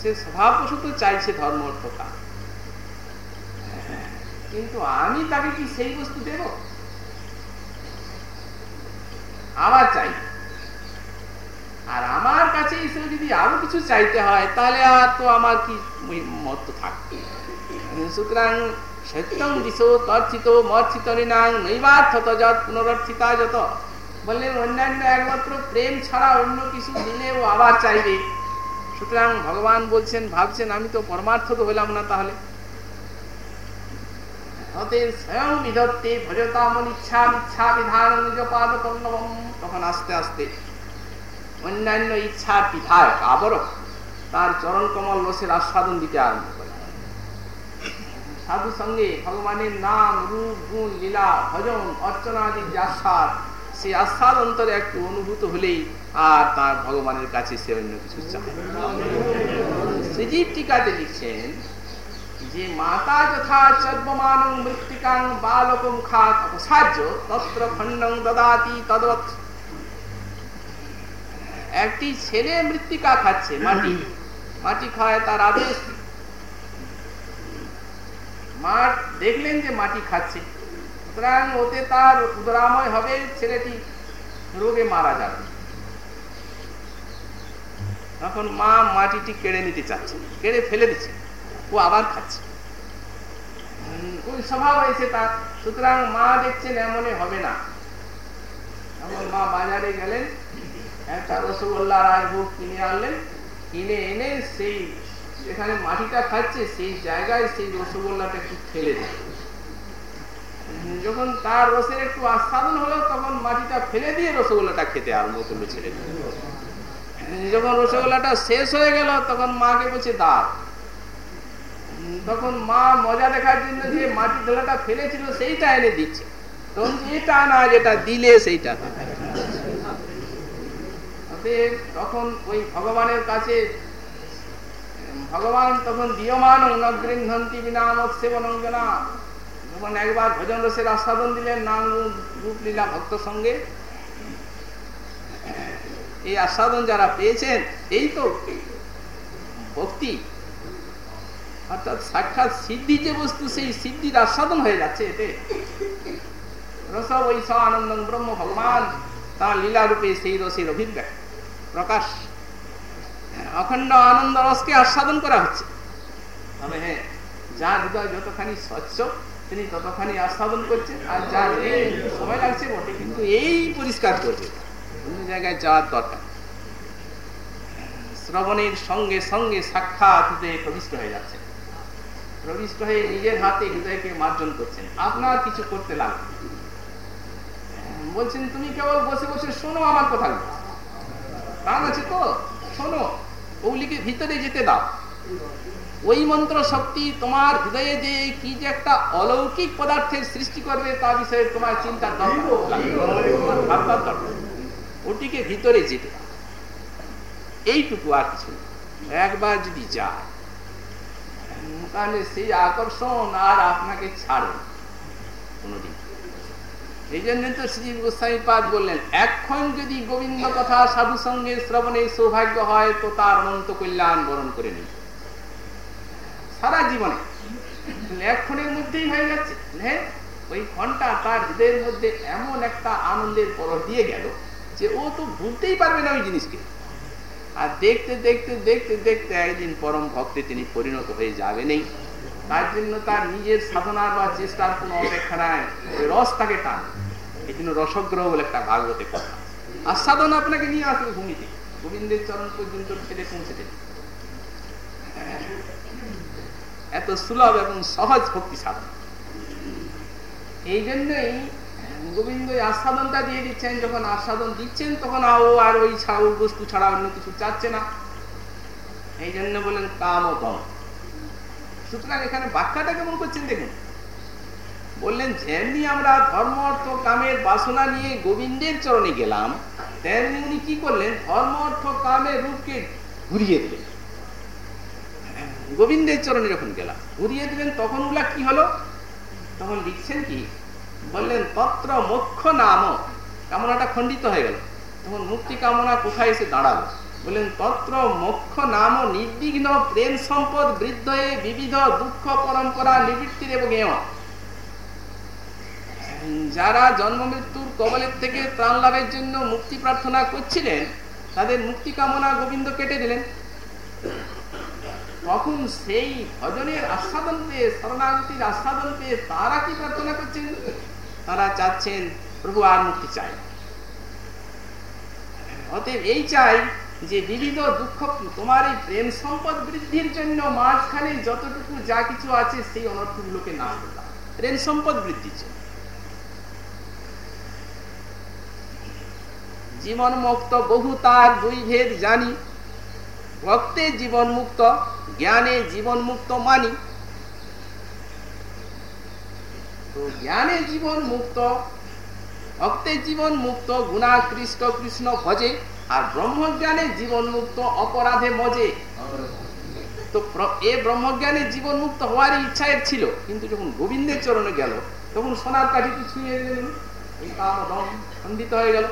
সে স্বভাববশত চাইছে ধর্ম অর্থ কাম কিন্তু আমি তাকে কি সেই বস্তু দেব? আবার চাই। আর আমার কাছে এসে যদি আরও কিছু চাইতে হয়, তাহলে আর তো আমার কি মত থাকবে? সুতরাং সত্যম দিশো মর্থিত ঋণাং নৈবার্থত যত পুনরর্থিতা যত। বললেন, অন্যান্য একমাত্র প্রেম ছাড়া অন্য কিছু দিলে ও আবার চাইবে। সুতরাং ভগবান বলছেন, ভাবছেন, আমি তো পরমার্থ তো হলাম না তাহলে। স্বয়ং বিধত্তে ভজতামন ইচ্ছা তখন আস্তে আস্তে অন্যান্য ইচ্ছার বিধায়ক আবরক তার চরণ কমল রসের আস্বাদন দিতে আরম্ভ করে সাধু সঙ্গে ভগবানের নাম, রূপ, গুণ, লীলা, ভজন অর্চনাদি যে আস্বাদ সেই আস্বাদ অন্তরে একটু অনুভূত হলেই আর তার ভগবানের কাছে সে অন্য কিছু চায় শ্রীজীব টিকাতে লিখছেন যে মাতা যথা চর্বমান মৃত্তিকাং বালক মুখাত অপসাহ্য তত্র খণ্ডং দদাতি তদবৎ একটি ছেলে মৃত্তিকা খাচ্ছে, মাটি। মাটি খায় তার আদেশ। মা দেখলেন যে মাটি খাচ্ছে। সুতরাং ওতে তার উদরাময় হবে, ছেলেটি রোগে মারা যাবে। তখন মা মাটিটি কেড়ে নিতে চাচ্ছে, কেড়ে ফেলে দিচ্ছে, ও আবার খাচ্ছে। স্বভাব হয়েছে তার, সুতরাং মা দেখছেন এমনে হবে না। তখন মা বাজারে গেলেন, একটা রসগোল্লা রাজভোগ কিনে আনলেন। কিনে এনে সেই যেখানে মাটিটা খাচ্ছে, সেই জায়গায় সেই রসগোল্লাটা একটু ফেলে দেয়। যখন তার রসের একটু আস্বাদন হলো, তখন মাটিটা ফেলে দিয়ে রসগোল্লাটা খেতে আরম্ভ করল ছেলে যখন রসগোল্লাটা শেষ হয়ে গেল, তখন মাকে বলছে দাঁত তখন মা মজা দেখার জন্য যে মাটির ধোলাটা ফেলেছিল, সেইটা এনে দিচ্ছে। তখন এটা না যেটা দিলে সেইটা। তখন ওই ভগবানের কাছে, ভগবান তখন দিয়মান নগ্রিন্ধন্তি বিনামক সেবনঙ্গনা। যখন একবার ভজন রসের আস্বাদন দিলেন, নাম রূপ লীলা ভক্ত সঙ্গে। এই আস্বাদন যারা পেয়েছেন, এই তো ভক্তি। অর্থাৎ সাক্ষাৎ সিদ্ধি যে বস্তু, সেই সিদ্ধির আস্বাদন হয়ে যাচ্ছে এতে। রস বৈশ আনন্দ ব্রহ্ম ভগবান, তার লীলা রূপে সেই রসের অভিব্যক্ত, প্রকাশ। অখণ্ড আনন্দ রসকে আস্বাদন করা হচ্ছে। তবে হ্যাঁ যার হৃদয় যতখানি স্বচ্ছ, তিনি ততখানি আস্বাদন করছেন, আর যার সময় লাগছে বটে, কিন্তু এই পরিষ্কার করবে। অন্য জায়গায় যাওয়ার দরকার। শ্রবণের সঙ্গে সঙ্গে সাক্ষাৎ হৃদয়ে প্রবিষ্ট হয়ে যাচ্ছে। প্রবিষ্ট হয়ে নিজের হাতে হৃদয়কে মার্জন করছেন। আপনার কিছু করতে লাগবে। বলছেন, তুমি কেবল বসে বসে শোনো আমার কথা কান আছে তো? শোনো। ওগুলিকে ভিতরে যেতে দাও। ওই মন্ত্র শক্তি তোমার হৃদয়ে যে কি যে একটা অলৌকিক পদার্থের সৃষ্টি করবে, তা বিষয়ে তোমার চিন্তা দরকার। ওটিকে ভিতরে যেতে এইটুকু আর কিছু একবার যদি যায়, তাহলে সেই আকর্ষণ আর আপনাকে ছাড়বে কোনদিন। এই জন্য তো শ্রী গোস্বামী পাদ বললেন, এখন যদি গোবিন্দ কথা সাধু সঙ্গে শ্রবণের সৌভাগ্য হয়, তো তার অনন্ত কল্যাণ বরণ করে নিন। সারা জীবনে। এক্ষণের মধ্যেই হয়ে যাচ্ছে। হ্যাঁ ওই ঘণ্টা তার হৃদয়ের মধ্যে এমন একটা আনন্দের পর দিয়ে গেল যে ও তো ভুলতেই পারবে না ওই জিনিসকে। আর দেখতে দেখতে দেখতে দেখতে একদিন পরম ভক্তে তিনি পরিণত হয়ে যাবে নেই তার জন্য তার নিজের সাধনার বা চেষ্টার কোনো অপেক্ষা নাই রস তাকে টান। এই জন্য রসগ্রহ বলে একটা ভাগবতে কথা। আস্বাদন আপনাকে নিয়ে আসবে ভূমিতে। গোবিন্দের চরণ পর্যন্ত ছেলে পৌঁছে দেবে। এত সুলভ এবং সহজ ভক্তি সাধন। এই জন্যই গোবিন্দ আস্বাদনটা দিয়ে দিচ্ছেন, যখন আস্বাদন দিচ্ছেন, তখন ও আর ওই ছাড়া বস্তু ছাড়া অন্য কিছু চাচ্ছে না। এই জন্য বলেন কাম ও দম সুতরাং এখানে বাক্যাটা কেমন করছেন দেখুন। বললেন, যেমনি আমরা ধর্ম, অর্থ, কামের বাসনা নিয়ে গোবিন্দের চরণে গেলাম, তেমনি উনি কি করলেন? ধর্ম, অর্থ, কামের রূপকে ঘুরিয়ে দিলেন। গোবিন্দের চরণে যখন গেলাম, ঘুরিয়ে দিলেন, তখন ওগুলা কি হলো? তখন লিখছেন কি বললেন তত্র মোক্ষ নাম। কামনাটা খণ্ডিত হয়ে গেল। তখন মুক্তি কামনা কোথায় এসে দাঁড়াল। বললেন তত্র মোক্ষ নাম নির্বিঘ্ন প্রেম সম্পদ বৃদ্ধ হয়ে বিবিধ দুঃখ পরম্পরা নিবৃত্তির এবং এও। যারা জন্ম মৃত্যুর কবলের থেকে ত্রাণ লাভের জন্য মুক্তি প্রার্থনা করছিলেন, তাদের মুক্তি কামনা গোবিন্দ কেটে দিলেন। তখন সেই ভজনের আস্বাদন পেয়ে, শরণাগতির আস্বাদন পেয়ে তারা কি প্রার্থনা করছেন? তারা চাচ্ছেন প্রভু আর মুক্তি চাই অতএব এই চাই যে বিবিধ দুঃখ তোমার এই প্রেম সম্পদ বৃদ্ধির জন্য মাঝখানে যতটুকু যা কিছু আছে সেই অনর্থগুলোকে না করলাম প্রেম সম্পদ বৃদ্ধির জন্য। জীবন মুক্ত বহু তার দুই ভেদ জানি। ভক্তে জীবন মুক্ত জ্ঞানে জীবন মুক্ত মানি। তো জ্ঞানে জীবন মুক্ত ভক্তের জীবন মুক্ত গুণাকৃষ্ট কৃষ্ণ ভজে, আর ব্রহ্মজ্ঞানে জীবন মুক্ত, অপরাধে মজে। তো এ ব্রহ্মজ্ঞানের জীবন মুক্ত হওয়ারই ইচ্ছা ছিল, কিন্তু যখন গোবিন্দের চরণে গেল, তখন সোনার কাঠিটি ছুঁয়ে দম খণ্ডিত হয়ে গেল।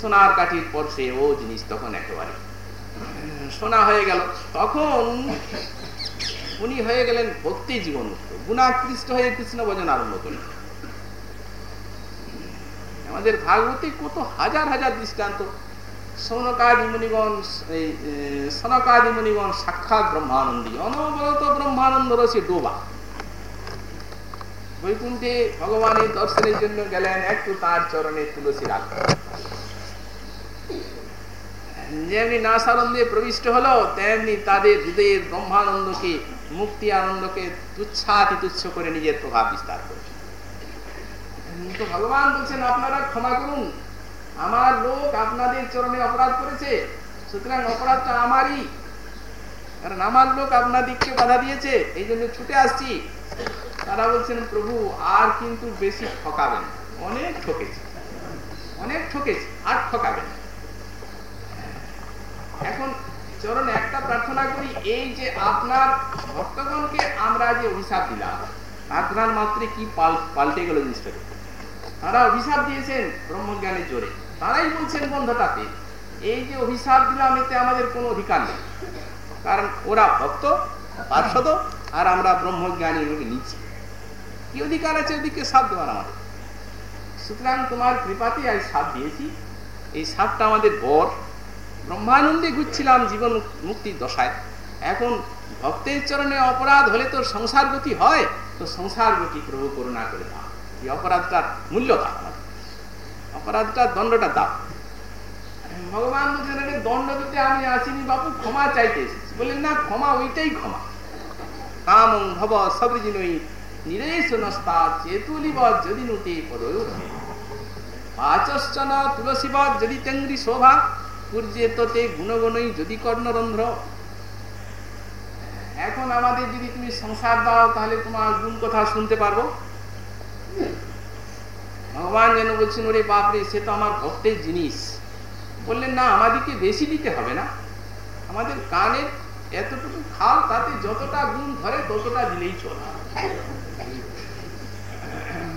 সোনার কাঠির পর সে ও জিনিস তখন একেবারে সোনা হয়ে গেল। তখন উনি হয়ে গেলেন ভক্তি জীবন গুণাকৃষ্ট হয়ে কৃষ্ণ ভজন আরম্ভ করলেন। আমাদের ভাগবতী কত হাজার হাজার দৃষ্টান্ত। সৌনকাদি মুনিগণ, এই সনকাদি সাক্ষাৎ ব্রহ্মানন্দী। অনবরত ব্রহ্মানন্দ রসে ডোবা। বৈকুণ্ঠে ভগবানের দর্শনের জন্য গেলেন, একটু তার চরণে তুলসী রাখলেন যেমনি নাসানন্দে প্রবিষ্ট হলো, তেমনি তাদের হৃদয়ের ব্রহ্মানন্দকে মুক্তি আনন্দকে তুচ্ছাতি তুচ্ছ করে নিজের প্রভাব বিস্তার করেছে। তো ভগবান বলছেন, আপনারা ক্ষমা করুন। আমার লোক আপনাদের চরণে অপরাধ করেছে। সুতরাং অপরাধটা আমারই। কারণ আমার লোক আপনাদিককে বাধা দিয়েছে। এই জন্য ছুটে আসছি। তারা বলছেন, প্রভু, আর কিন্তু বেশি ঠকাবেন অনেক ঠকেছে। অনেক ঠকেছে, আর ঠকাবেন এখন চরণ একটা প্রার্থনা করি, এই যে আপনার ভক্তগণকে আমরা যে অভিশাপ দিলাম, আপনার মাত্রে কি পাল্টে গেল জিনিসটা? তারা অভিশাপ দিয়েছেন ব্রহ্মজ্ঞানের জোরে। তারাই বলছেন বন্ধটাতে, এই যে অভিশাপ দিলাম, এতে আমাদের কোনো অধিকার নেই। কারণ ওরা ভক্ত, পার্শ্বদ, আর আমরা ব্রহ্মজ্ঞানী ওকে নিচ্ছি। কি অধিকার আছে ওদিকে? সাপ দেওয়ার আমাদের। সুতরাং তোমার কৃপাতে আজ সাপ দিয়েছি। এই সাপটা আমাদের বর। ব্রহ্মানন্দে ঘুরছিলাম জীবন মুক্তির দশায়। এখন ভক্তের চরণে অপরাধ হলে তো সংসার গতি হয় তো সংসার গতি প্রভু করুণা করে দাও। এই অপরাধটার মূল্য দাও অপরাধটার দণ্ডটা দাও। ভগবান বলছেন দণ্ড দিতে আমি আসিনি বাপু, ক্ষমা চাইতে এসেছি। বললেন, না, ক্ষমা ওইটাই ক্ষমা। কাম ভব সবৃজিনই নিরেশ নস্তা চেতুলিব যদি নুতে পদয়ুর্ভে পাচশ্চন তুলসীবৎ যদি তেঙ্গি শোভা গুণগণই যদি কর্ণরন্ধ্র। এখন আমাদের যদি তুমি সংসার দাও, তাহলে তোমার গুণ কথা শুনতে পারব। ভগবান যেন বলছেন, ওরে বাপরে, সে তো আমার ভক্তের জিনিস। বললেন, না, আমাদেরকে বেশি দিতে হবে না। আমাদের কানের এতটুকু খাও তাতে যতটা গুণ ধরে, ততটা দিলেই চলে।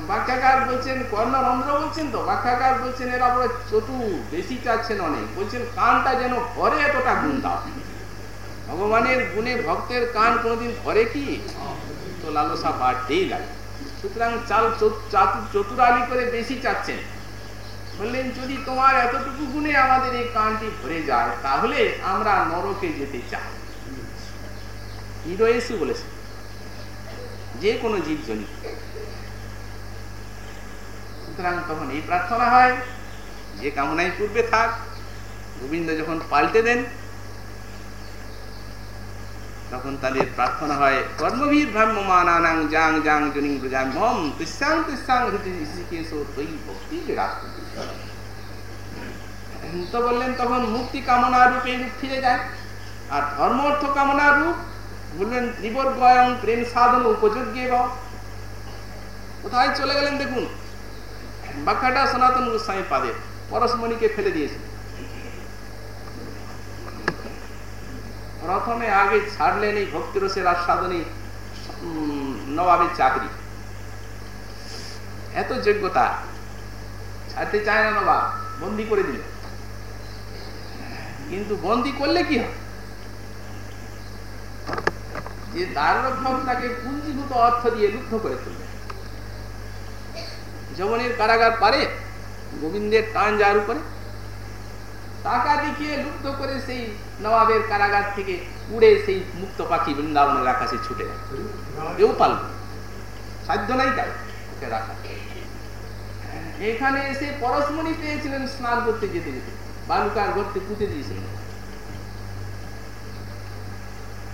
ব্যাখ্যাকার বলছেন কর্ণরন্ধ্র বলছেন তো? ব্যাখ্যাকার বলছেন, এরা বড় চতু বেশি চাচ্ছেন অনেক। বলছেন, কানটা যেন ঘরে এতটা গুণ দাও ভগবানের গুণে ভক্তের কান কোনোদিন ঘরে কি? তো লালসা বাড়তেই লাগে। সুতরাং চাল চতুরালি করে বেশি চাচ্ছেন। বললেন, যদি তোমার এতটুকু গুণে আমাদের এই কানটি ভরে যায়, তাহলে আমরা নরকে যেতে চাই। হিরোয়েসু বলেছে, যে কোনো জীবজনী সুতরাং তখন এই প্রার্থনা হয়, যে কামনাই পূর্বে থাক। গোবিন্দ যখন পাল্টে দেন, তখন তাদের প্রার্থনা হয়, কর্মবীর ভ্রাম্যমানানাং জাং জাং জনিং ব্রজাম মম তিসাং তিসাং তৈ ভক্তি তো বললেন, তখন মুক্তি কামনা রূপে ফিরে যায়। আর ধর্ম অর্থ কামনা রূপ, বললেন প্রেম সাধন উপযোগ্য কোথায় চলে গেলেন দেখুন। ব্যাখ্যাটা সনাতন গোস্বামী পাদে, পরশমণিকে ফেলে দিয়েছে। প্রথমে আগে ছাড়লেন এই ভক্তি রসের আস্বাদনী নবাবের চাকরি। এত যোগ্যতা, ছাড়তে চায় না নবাব, বন্দি করে দিল কিন্তু বন্দি করলে কি হয়? যে দ্বাররক্ষক তাকে পুঞ্জীভূত অর্থ দিয়ে লুপ্ত করে তুলবে যমনের কারাগার পারে গোবিন্দের টান যার উপরে। টাকা দেখিয়ে লুপ্ত করে সেই নবাবের কারাগার থেকে উড়ে সেই মুক্ত পাখি বৃন্দাবনের আকাশে ছুটে কেউ পালব সাধ্য নাই তাই ওকে রাখা। এখানে এসে পরশমণি পেয়েছিলেন স্নান করতে যেতে যেতে। বালুকার গর্তে পুঁতে দিয়েছিলেন।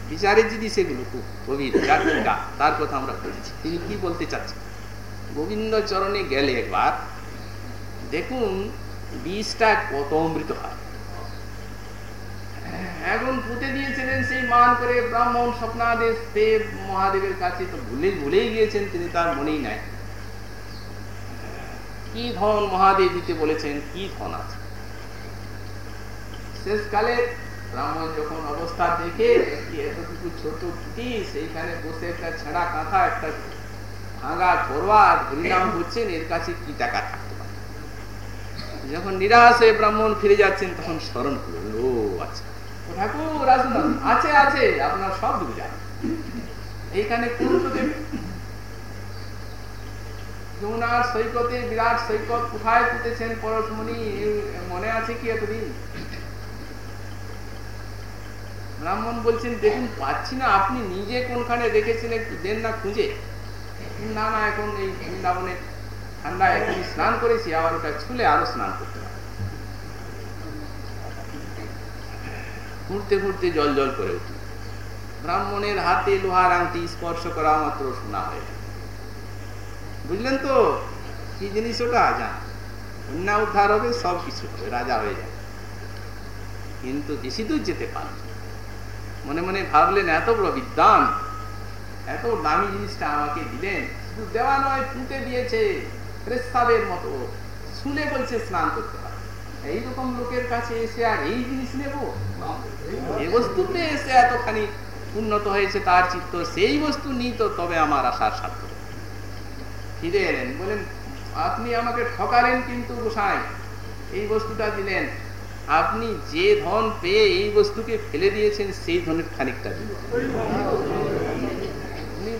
বিচারে যদি সেগুলো খুব গভীর তার কথা আমরা বলেছি তিনি কি বলতে চাচ্ছেন? গোবিন্দ চরণে গেলে একবার, দেখুন, বিষটা কত অমৃত হয়। এখন পুঁতে দিয়েছিলেন সেই মান করে ব্রাহ্মণ স্বপ্নাদেশ দেব মহাদেবের কাছে তো ভুলে, ভুলেই গিয়েছেন, তিনি তার মনেই নাই। কি ধন মহাদেব দিতে বলেছেন, কি ধন আছে? শেষকালে ব্রাহ্মণ যখন অবস্থা দেখে কি এতটুকু ছোট কুটি সেইখানে বসে একটা ছেঁড়া কাঁথা, একটা ভাঙা করোয়া হরিনাম হচ্ছেন, এর কাছে কি টাকা থাকতে পারে? যখন নিরাশ হয়ে ব্রাহ্মণ ফিরে যাচ্ছেন, তখন স্মরণ করলেন, ও আচ্ছা। ঠাকুর। আছে আছে, আপনার সব ডুবে এইখানে যমুনার সৈকতে, বিরাট সৈকত কোথায় পুঁতেছেন, পরশমণি? মনে আছে কি এতদিন? ব্রাহ্মণ বলছেন, দেখুন, পাচ্ছি না। আপনি নিজে কোনখানে রেখেছেন একটু দেন না খুঁজে। না না এখন এই বৃন্দাবনে এখন স্নান করেছি, আবার ওটা ছুলে আরও স্নান করতে ঘুরতে ঘুরতে জল জল করে ব্রাহ্মণের হাতে লোহার আংটি স্পর্শ করা মাত্র শোনা হয়ে বুঝলেন তো? কি জিনিস ওটা? জান। কন্যা উদ্ধার হবে, সব কিছু হবে, রাজা হয়ে যাবে কিন্তু বেশি দূর যেতে পারল মনে মনে ভাবলেন, এত বড় বিদ্যান এত দামি জিনিসটা আমাকে দিলেন। শুধু দেওয়া নয় পুঁতে দিয়েছে প্রেস্তাবের মতো। শুনে বলছে স্নান করতে হবে। এইরকম লোকের কাছে এসে আর এই জিনিস নেব? যে বস্তুতে এসে এতখানি উন্নত হয়েছে তার চিত্ত, সেই বস্তু নিত তবে আমার আশার সাধ্য। ফিরে এলেন বলেন, আপনি আমাকে ঠকালেন কিন্তু গোসাই। এই বস্তুটা দিলেন। আপনি যে ধন পেয়ে এই বস্তুকে ফেলে দিয়েছেন, সেই ধনের খানিকটা দিলেন।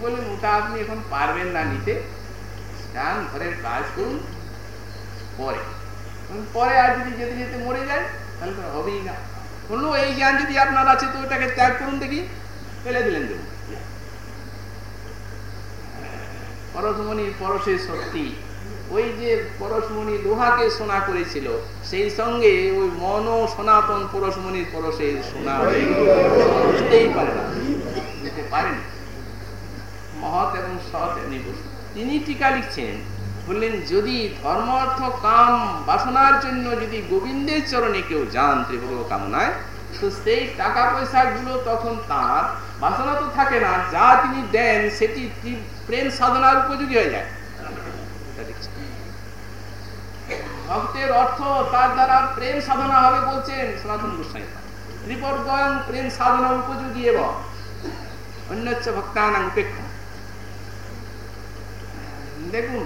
বলেন ওটা আপনি এখন পারবেন না নিতে। যান, ঘরের কাজ করুন। পরে। পরে আর যদি যেতে যেতে মরে যায়, তাহলে তো হবেই না। বলল এই জ্ঞান যদি আপনার আছে, তো ওটাকে ত্যাগ করুন দেখি। ফেলে দিলেন দেখুন। পরশমণির পরশে সত্যি। ওই যে পরশমণি লোহাকে সোনা করেছিল, সেই সঙ্গে ওই মন সনাতন পরশমণির পরশে সোনা। হয়ে গেল। বুঝতেই পারে না বুঝতে পারেন। মহৎ এবং সৎ বস্তু। তিনি টিকা লিখছেন, বললেন, যদি ধর্ম অর্থ কাম বাসনার জন্য যদি গোবিন্দের চরণে কেউ যান ত্রিপুর কামনায়, তো সেই টাকা পয়সা গুলো তখন তার বাসনা তো থাকে না, যা তিনি দেন সেটি প্রেম সাধনার উপযোগী হয়ে যায়। ভক্তের অর্থ তার দ্বারা প্রেম সাধনা হবে বলছেন সনাতন গোস্বামী। ত্রিপদগণ প্রেম সাধনা উপযোগী এবং অন্যচ্চ ভক্তানাং উপেক্ষা। দেখুন,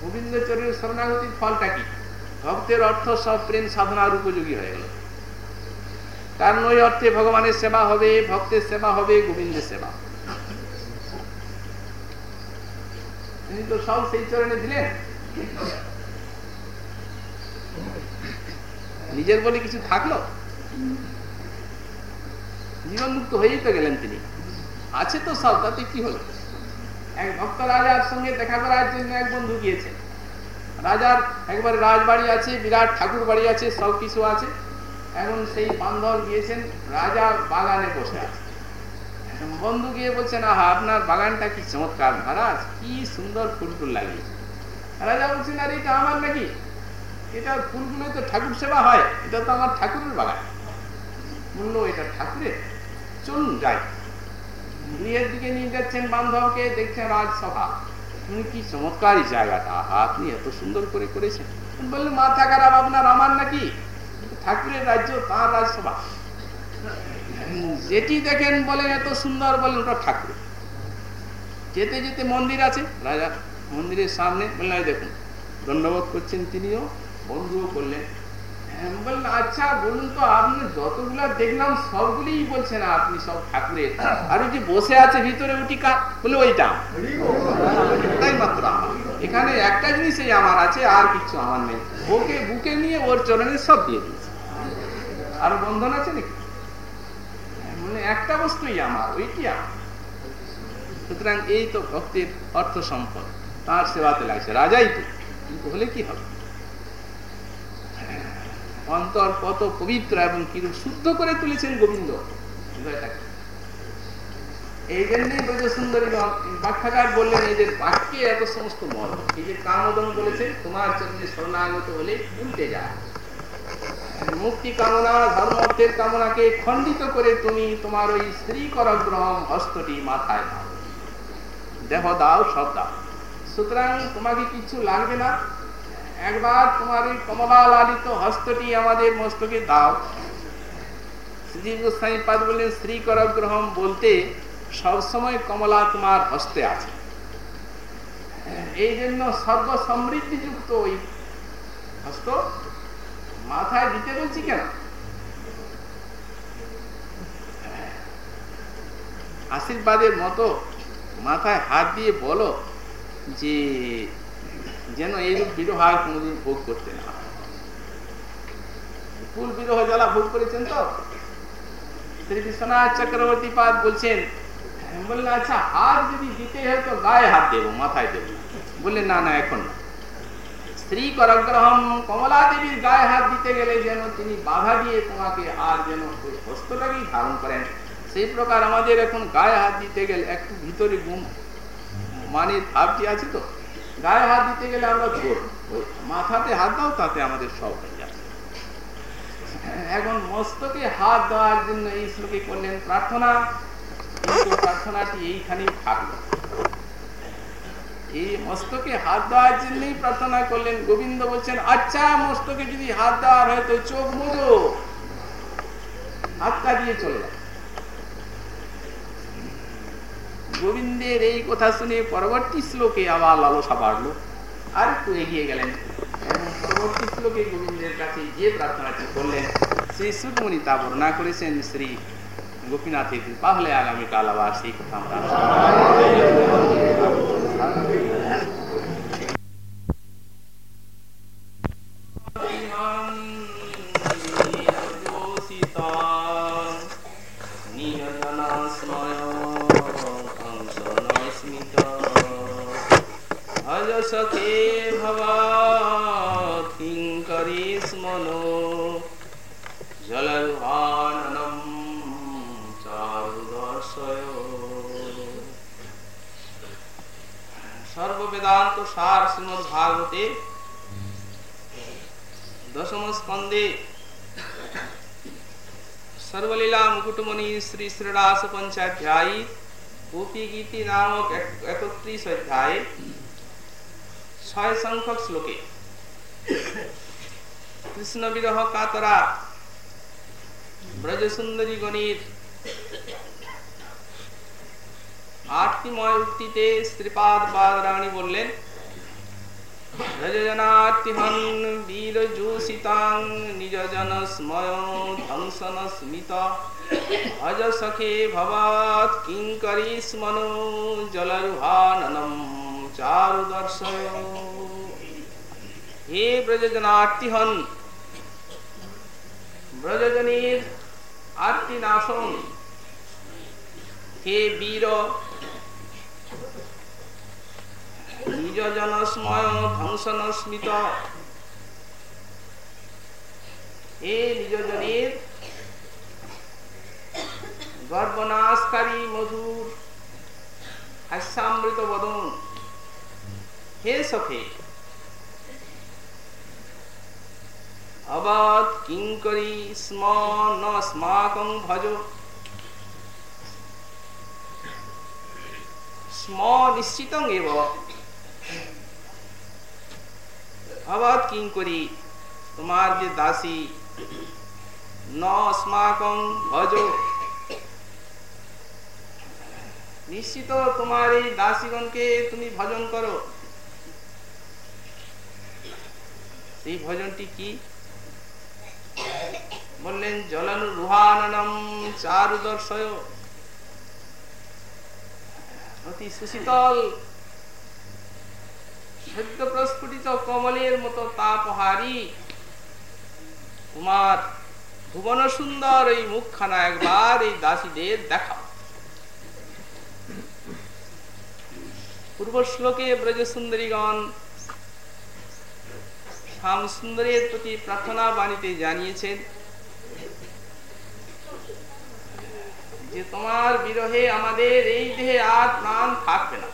গোবিন্দচরের শরণাগতির ফলটা কি? ভক্তের অর্থ সব প্রেম সাধনার উপযোগী হয়ে গেল। কারণ ওই অর্থে ভগবানের সেবা হবে, ভক্তের সেবা হবে, গোবিন্দের সেবা তিনি তো সব সেই চরণে দিলেন। নিজের বলে কিছু থাকল? জীবনমুক্ত হয়েই তো গেলেন তিনি। আছে তো সব, তাতে কি হলো? এক ভক্ত রাজার সঙ্গে দেখা করার জন্য এক বন্ধু গিয়েছেন রাজার একবার রাজবাড়ি আছে, বিরাট ঠাকুর বাড়ি আছে, সব কিছু আছে। এখন সেই বান্ধব গিয়েছেন, রাজা বাগানে বসে আছে। বন্ধু গিয়ে বলছেন আহা আপনার বাগানটা কি চমৎকার মহারাজ, কি সুন্দর ফুল ফুল লাগিয়েছে রাজা বলছেন, আর, এটা আমার নাকি? এটা ফুলগুলো তো ঠাকুর সেবা হয়, এটা তো আমার ঠাকুরের বাগান। বলল, এটা ঠাকুরের? চলুন যাই। গৃহের দিকে নিয়ে যাচ্ছেন বান্ধবকে, দেখছেন রাজসভা। কি চমৎকার জায়গাটা। আপনি এত সুন্দর করে করেছেন। বললে মাথা খারাপ আপনার, আমার নাকি? ঠাকুরের রাজ্য, তার রাজসভা। যেটি দেখেন বলেন, এত সুন্দর বলেন, ওটা ঠাকুর। যেতে যেতে মন্দির আছে, রাজা মন্দিরের সামনে। বললেন, "এই দেখুন ধন্যবাদ করছেন তিনিও, বন্ধুও করলেন। বললেন আচ্ছা বলুন তো, আপনি যতগুলা দেখলাম বলছেন আপনি সব ঠাকুরের। আর যে বসে আছে ভিতরে উটিকা বলে ওইটা। মাত্র। এখানে একটা জিনিসই আমার আছে, আর কিছু আমার নেই। ওকে বুকে নিয়ে ওর চরণে সব দিয়ে দিয়েছে। আর বন্ধন আছে নাকি? মানে একটা বস্তুই আমার, ওইটি আমার। সুতরাং এই তো ভক্তির অর্থ সম্পদ। তার সেবাতে লাগছে। রাজাই তো। হলে কি হবে? অন্তর কত পবিত্র এবং কিরূপ শুদ্ধ করে তুলেছেন গোবিন্দ। এই জন্যই ব্রজ সুন্দরী ব্যাখ্যাকার বললেন এদের বাক্যে এত সমস্ত মত এই যে কামদম বলেছে তোমার চরণে শরণাগত হলে উল্টে যায়। মুক্তি কামনা, ধর্ম অর্থের কামনাকে খণ্ডিত করে তুমি তোমার ওই স্ত্রী করগ্রহম হস্তটি মাথায় দেহ দাও, সব দাও। সুতরাং তোমাকে কিছু লাগবে না। একবার তোমার এই কমলা লালিত হস্তটি আমাদের মস্তকে দাও। শ্রী গোস্বামী পাদ বললেন, শ্রী করগ্রহম বলতে সবসময় কমলা তোমার হস্তে আছে। এই জন্য সর্বসমৃদ্ধিযুক্ত ওই হস্ত মাথায় দিতে বলছি কেন? আশীর্বাদের মতো মাথায় হাত দিয়ে বলো যে যেন এইরূপ বিরহ আর কোনোদিন ভোগ করতে না ফুল বিরহ জ্বালা ভোগ করেছেন তো? শ্রী বিশ্বনাথ চক্রবর্তী পাদ বলছেন বললেন আচ্ছা হাত যদি দিতে হয় তো গায়ে হাত দেবো, মাথায় দেবো। বললেন, না না, এখন না। স্ত্রী করগ্রহম কমলা দেবীর গায়ে হাত দিতে গেলে যেন তিনি বাধা দিয়ে তোমাকে আর যেন ওই হস্তটাকেই ধারণ করেন। সেই প্রকার আমাদের এখন গায়ে হাত দিতে গেলে একটু ভিতরে গুম মানে ভাবটি আছে তো? গায়ে হাত দিতে গেলে আমরা জোর মাথাতে হাত দাও, তাতে আমাদের সব হয়ে যাবে। এখন মস্তকে হাত দেওয়ার জন্য এই শ্লোকে করলেন প্রার্থনা। কিন্তু প্রার্থনাটি এইখানেই থাকল। এই মস্তকে হাত দেওয়ার জন্যই প্রার্থনা করলেন গোবিন্দ বলছেন আচ্ছা মস্তকে যদি হাত দেওয়ার হয় তো চোখ মুজো হাতটা দিয়ে চলে যায় গোবিন্দের এই কথা শুনে পরবর্তী শ্লোকে আবার লালসা বাড়লো। আর একটু এগিয়ে গেলেন। পরবর্তী শ্লোকে গোবিন্দের কাছে যে প্রার্থনাটি করলেন, শ্রী সুকমণি তা বর্ণনা করেছেন শ্রী গোপীনাথের কৃপা হলে আগামীকাল আবার সেই কথা আমরা সখে ভবাত কিঙ্করি স্মনো জলরুহাননম চারুদর্শয় সর্ববেদান্ত সার শ্রীমদ ভাগবতে দশম স্কন্ধে সর্বলীলা মুকুটমণি শ্রী শ্রীরাস পঞ্চাধ্যায়ী গোপী গীতি নামক একত্রিশ অধ্যায়ে ছয় সংখ্যক শ্লোকে। কৃষ্ণ বিরহ কাতরা ব্রজ সুন্দরী গণিত আটটিময় উক্তিতে শ্রীপাদ পাদ রানী বললেন রজজনাতিহন বীর জোষিতাং নিজ জন স্ময় ধ্বংসন স্মিত অজ সখে ভবাত কিঙ্করি স্মনো জলরুহাননম চারু দর্শয় হে ব্রজজনার্তিহন ব্রজজনীর নাশন হে বীর নিজ জনস্ময় ধ্বংসন স্মিত হে নিজ জনের গর্বনাশকারী মধুর হাস্যামৃত বদন। হে সখে অবাধ কিঙ্করি স্ম ন স্মাকং ভজ। স্ম নিশ্চিতং এব। অবাধ কিঙ্করি তোমার যে দাসী, ন স্মাকং ভজ। নিশ্চিত তোমার এই দাসীগণকে তুমি ভজন করো। সেই ভজনটি কি? বললেন, জলানু রুহাননম চারু অতি সুশীতল, সদ্য প্রস্ফুটিত কমলের মতো তাপহারি। তোমার ভুবন সুন্দর, এই মুখখানা একবার এই দাসীদের দেখাও। পূর্ব শ্লোকে ব্রজ সুন্দরীগণ শ্যাম সুন্দরের প্রতি প্রার্থনা বাণীতে জানিয়েছেন যে তোমার বিরহে আমাদের এই দেহে আর প্রাণ থাকবে না।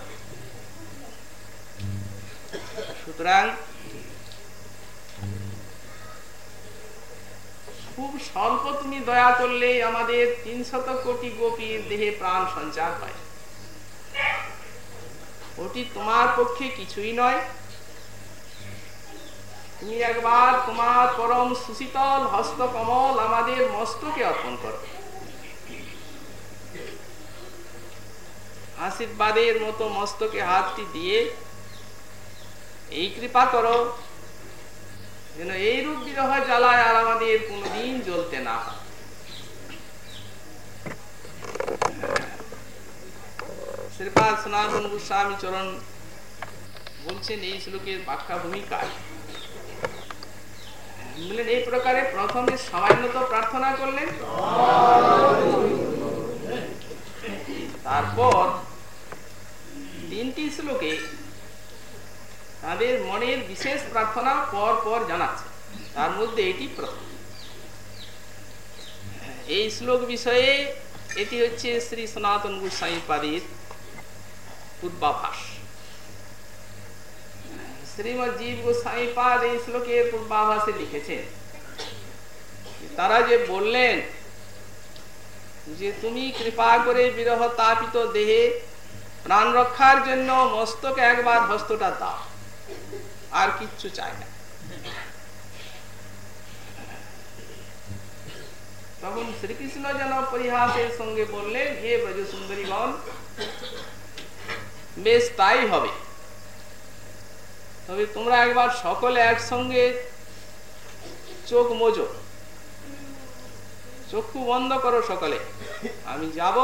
সুতরাং খুব স্বল্প তুমি দয়া করলে আমাদের তিনশত কোটি গোপীর দেহে প্রাণ সঞ্চার হয়। ওটি তোমার পক্ষে কিছুই নয়। তুমি একবার তোমার পরম সুশীতল হস্ত কমল আমাদের মস্তকে অর্পণ করো। আশীর্বাদের মতো মস্তকে হাতটি দিয়ে এই কৃপা করো যেন এই রূপ বিরহ জ্বালায় আর আমাদের কোনদিন জ্বলতে না হয়। শ্রীপাদ সনাতন গোস্বামী চরণ বলছেন, এই শ্লোকের ব্যাখ্যা ভূমিকায় বললেন, এই প্রকারে প্রথমে সামান্যত প্রার্থনা করলেন। তারপর তিনটি শ্লোকে তাদের মনের বিশেষ প্রার্থনা পর পর জানাচ্ছে। তার মধ্যে এটি প্রথম। এই শ্লোক বিষয়ে এটি হচ্ছে শ্রী সনাতন গোস্বামী পাদির পূর্বাভাস শ্রীমদ গোস্বামী পাদ এই শ্লোকের পূর্বাভাসে লিখেছেন। তারা যে বললেন যে তুমি কৃপা করে বিরহ তাপিত দেহে প্রাণ রক্ষার জন্য একবার হস্তটা দাও। আর কিচ্ছু চাই না। তখন শ্রীকৃষ্ণ যেন পরিহাসের সঙ্গে বললেন, হে ব্রজ সুন্দরীগণ বেশ তাই হবে। তবে তোমরা একবার সকলে একসঙ্গে চোখ মোজো। চক্ষু বন্ধ করো সকলে। আমি যাব,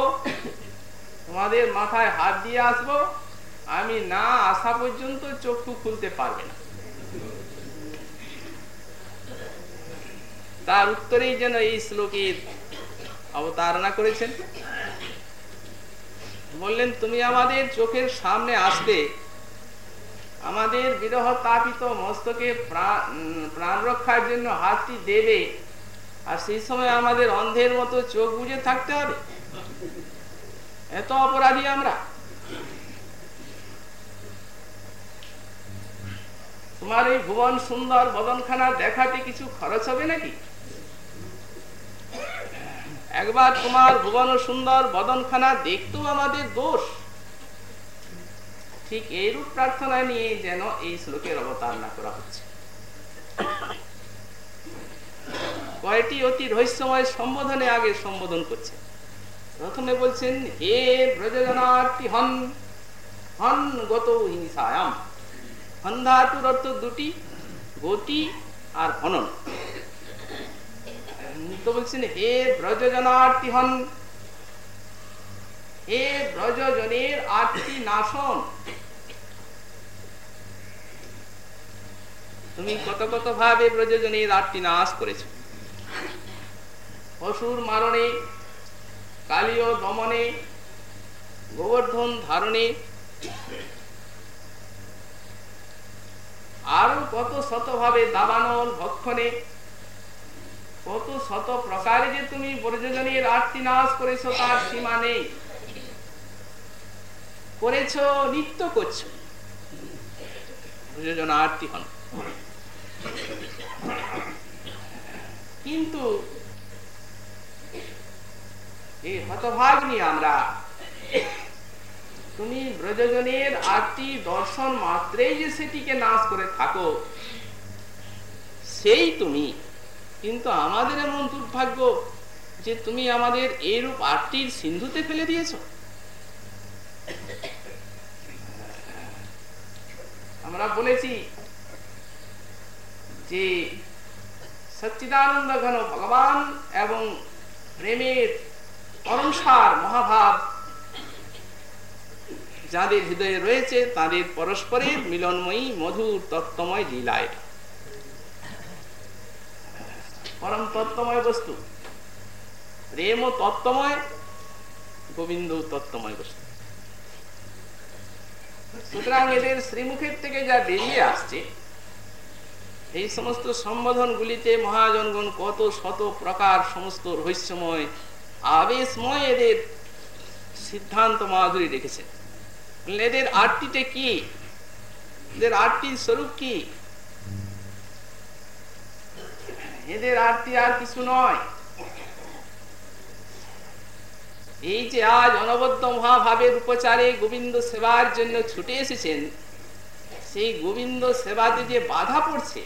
তোমাদের মাথায় হাত দিয়ে আসব, আমি না আসা পর্যন্ত চক্ষু খুলতে পারবে না। তার উত্তরেই যেন এই শ্লোকের অবতারণা করেছেন। বললেন, তুমি আমাদের চোখের সামনে আসবে আমাদের বিরহ তাপিত মস্তকে প্রাণ রক্ষার জন্য হাতটি দেবে। আর সেই সময় আমাদের অন্ধের মতো চোখ বুঝে থাকতে হবে। এত অপরাধী আমরা। তোমার এই ভুবন সুন্দর বদনখানা দেখাতে কিছু খরচ হবে নাকি? একবার তোমার ভুবন সুন্দর বদনখানা দেখতেও আমাদের দোষ। ঠিক এইরূপ প্রার্থনা নিয়ে যেন এই শ্লোকের অবতারণা করা হচ্ছে। কয়টি অতি রহস্যময় সম্বোধনে আগে সম্বোধন করছে। প্রথমে বলছেন, হে ব্রজজনার্থী হন হন গত হিংসায়াম। হন ধাতুর অর্থ দুটি, গতি আর হনন। তো বলছেন, হে ব্রজজনার্থী হন, হে ব্রজজনের আর্থী নাশন। তুমি কত কত ভাবে প্রযোজনে আটটি নাশ করেছ। অসুর মারণে, কালীয় দমনে, গোবর্ধন ধারণে। আরও কত শতভাবে দাবানল ভক্ষণে, কত শত প্রকারে যে তুমি প্রযোজনের আটটি নাশ করেছ তার সীমা নেই। করেছ, নিত্য করছ। বর্জন আটটি হন। কিন্তু এই হতভাগ নিয়ে আমরা তুমি ব্রজজনের আটটি দর্শন মাত্রেই যে সেটিকে নাশ করে থাকো, সেই তুমি। কিন্তু আমাদের এমন দুর্ভাগ্য যে তুমি আমাদের এইরূপ আটটির সিন্ধুতে ফেলে দিয়েছ। আমরা বলেছি যে সচ্চিদানন্দ ঘন ভগবান এবং প্রেমের পরমসার মহাভাব যাদের হৃদয়ে রয়েছে তাদের পরস্পরের মিলনময়ী মধুর তত্ত্বময় লীলায়। পরম তত্ত্বময় বস্তু। প্রেম ও তত্ত্বময়, গোবিন্দ তত্ত্বময় বস্তু। সুতরাং এদের শ্রীমুখের থেকে যা বেরিয়ে আসছে এই সমস্ত সম্বোধনগুলিতে মহাজনগণ কত শত প্রকার সমস্ত রহস্যময়, আবেশময় এদের সিদ্ধান্ত মাধুরী রেখেছেন এদের আটটিতে কি? এদের আটটির স্বরূপ কি? এদের আরতি আর কিছু নয়। এই যে আজ অনবদ্য মহাভাবের উপচারে গোবিন্দ সেবার জন্য ছুটে এসেছেন, সেই গোবিন্দ সেবাতে যে বাধা পড়ছে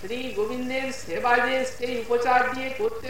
শ্রী গোবিন্দের সেবা যে সেই উপচার দিয়ে করতে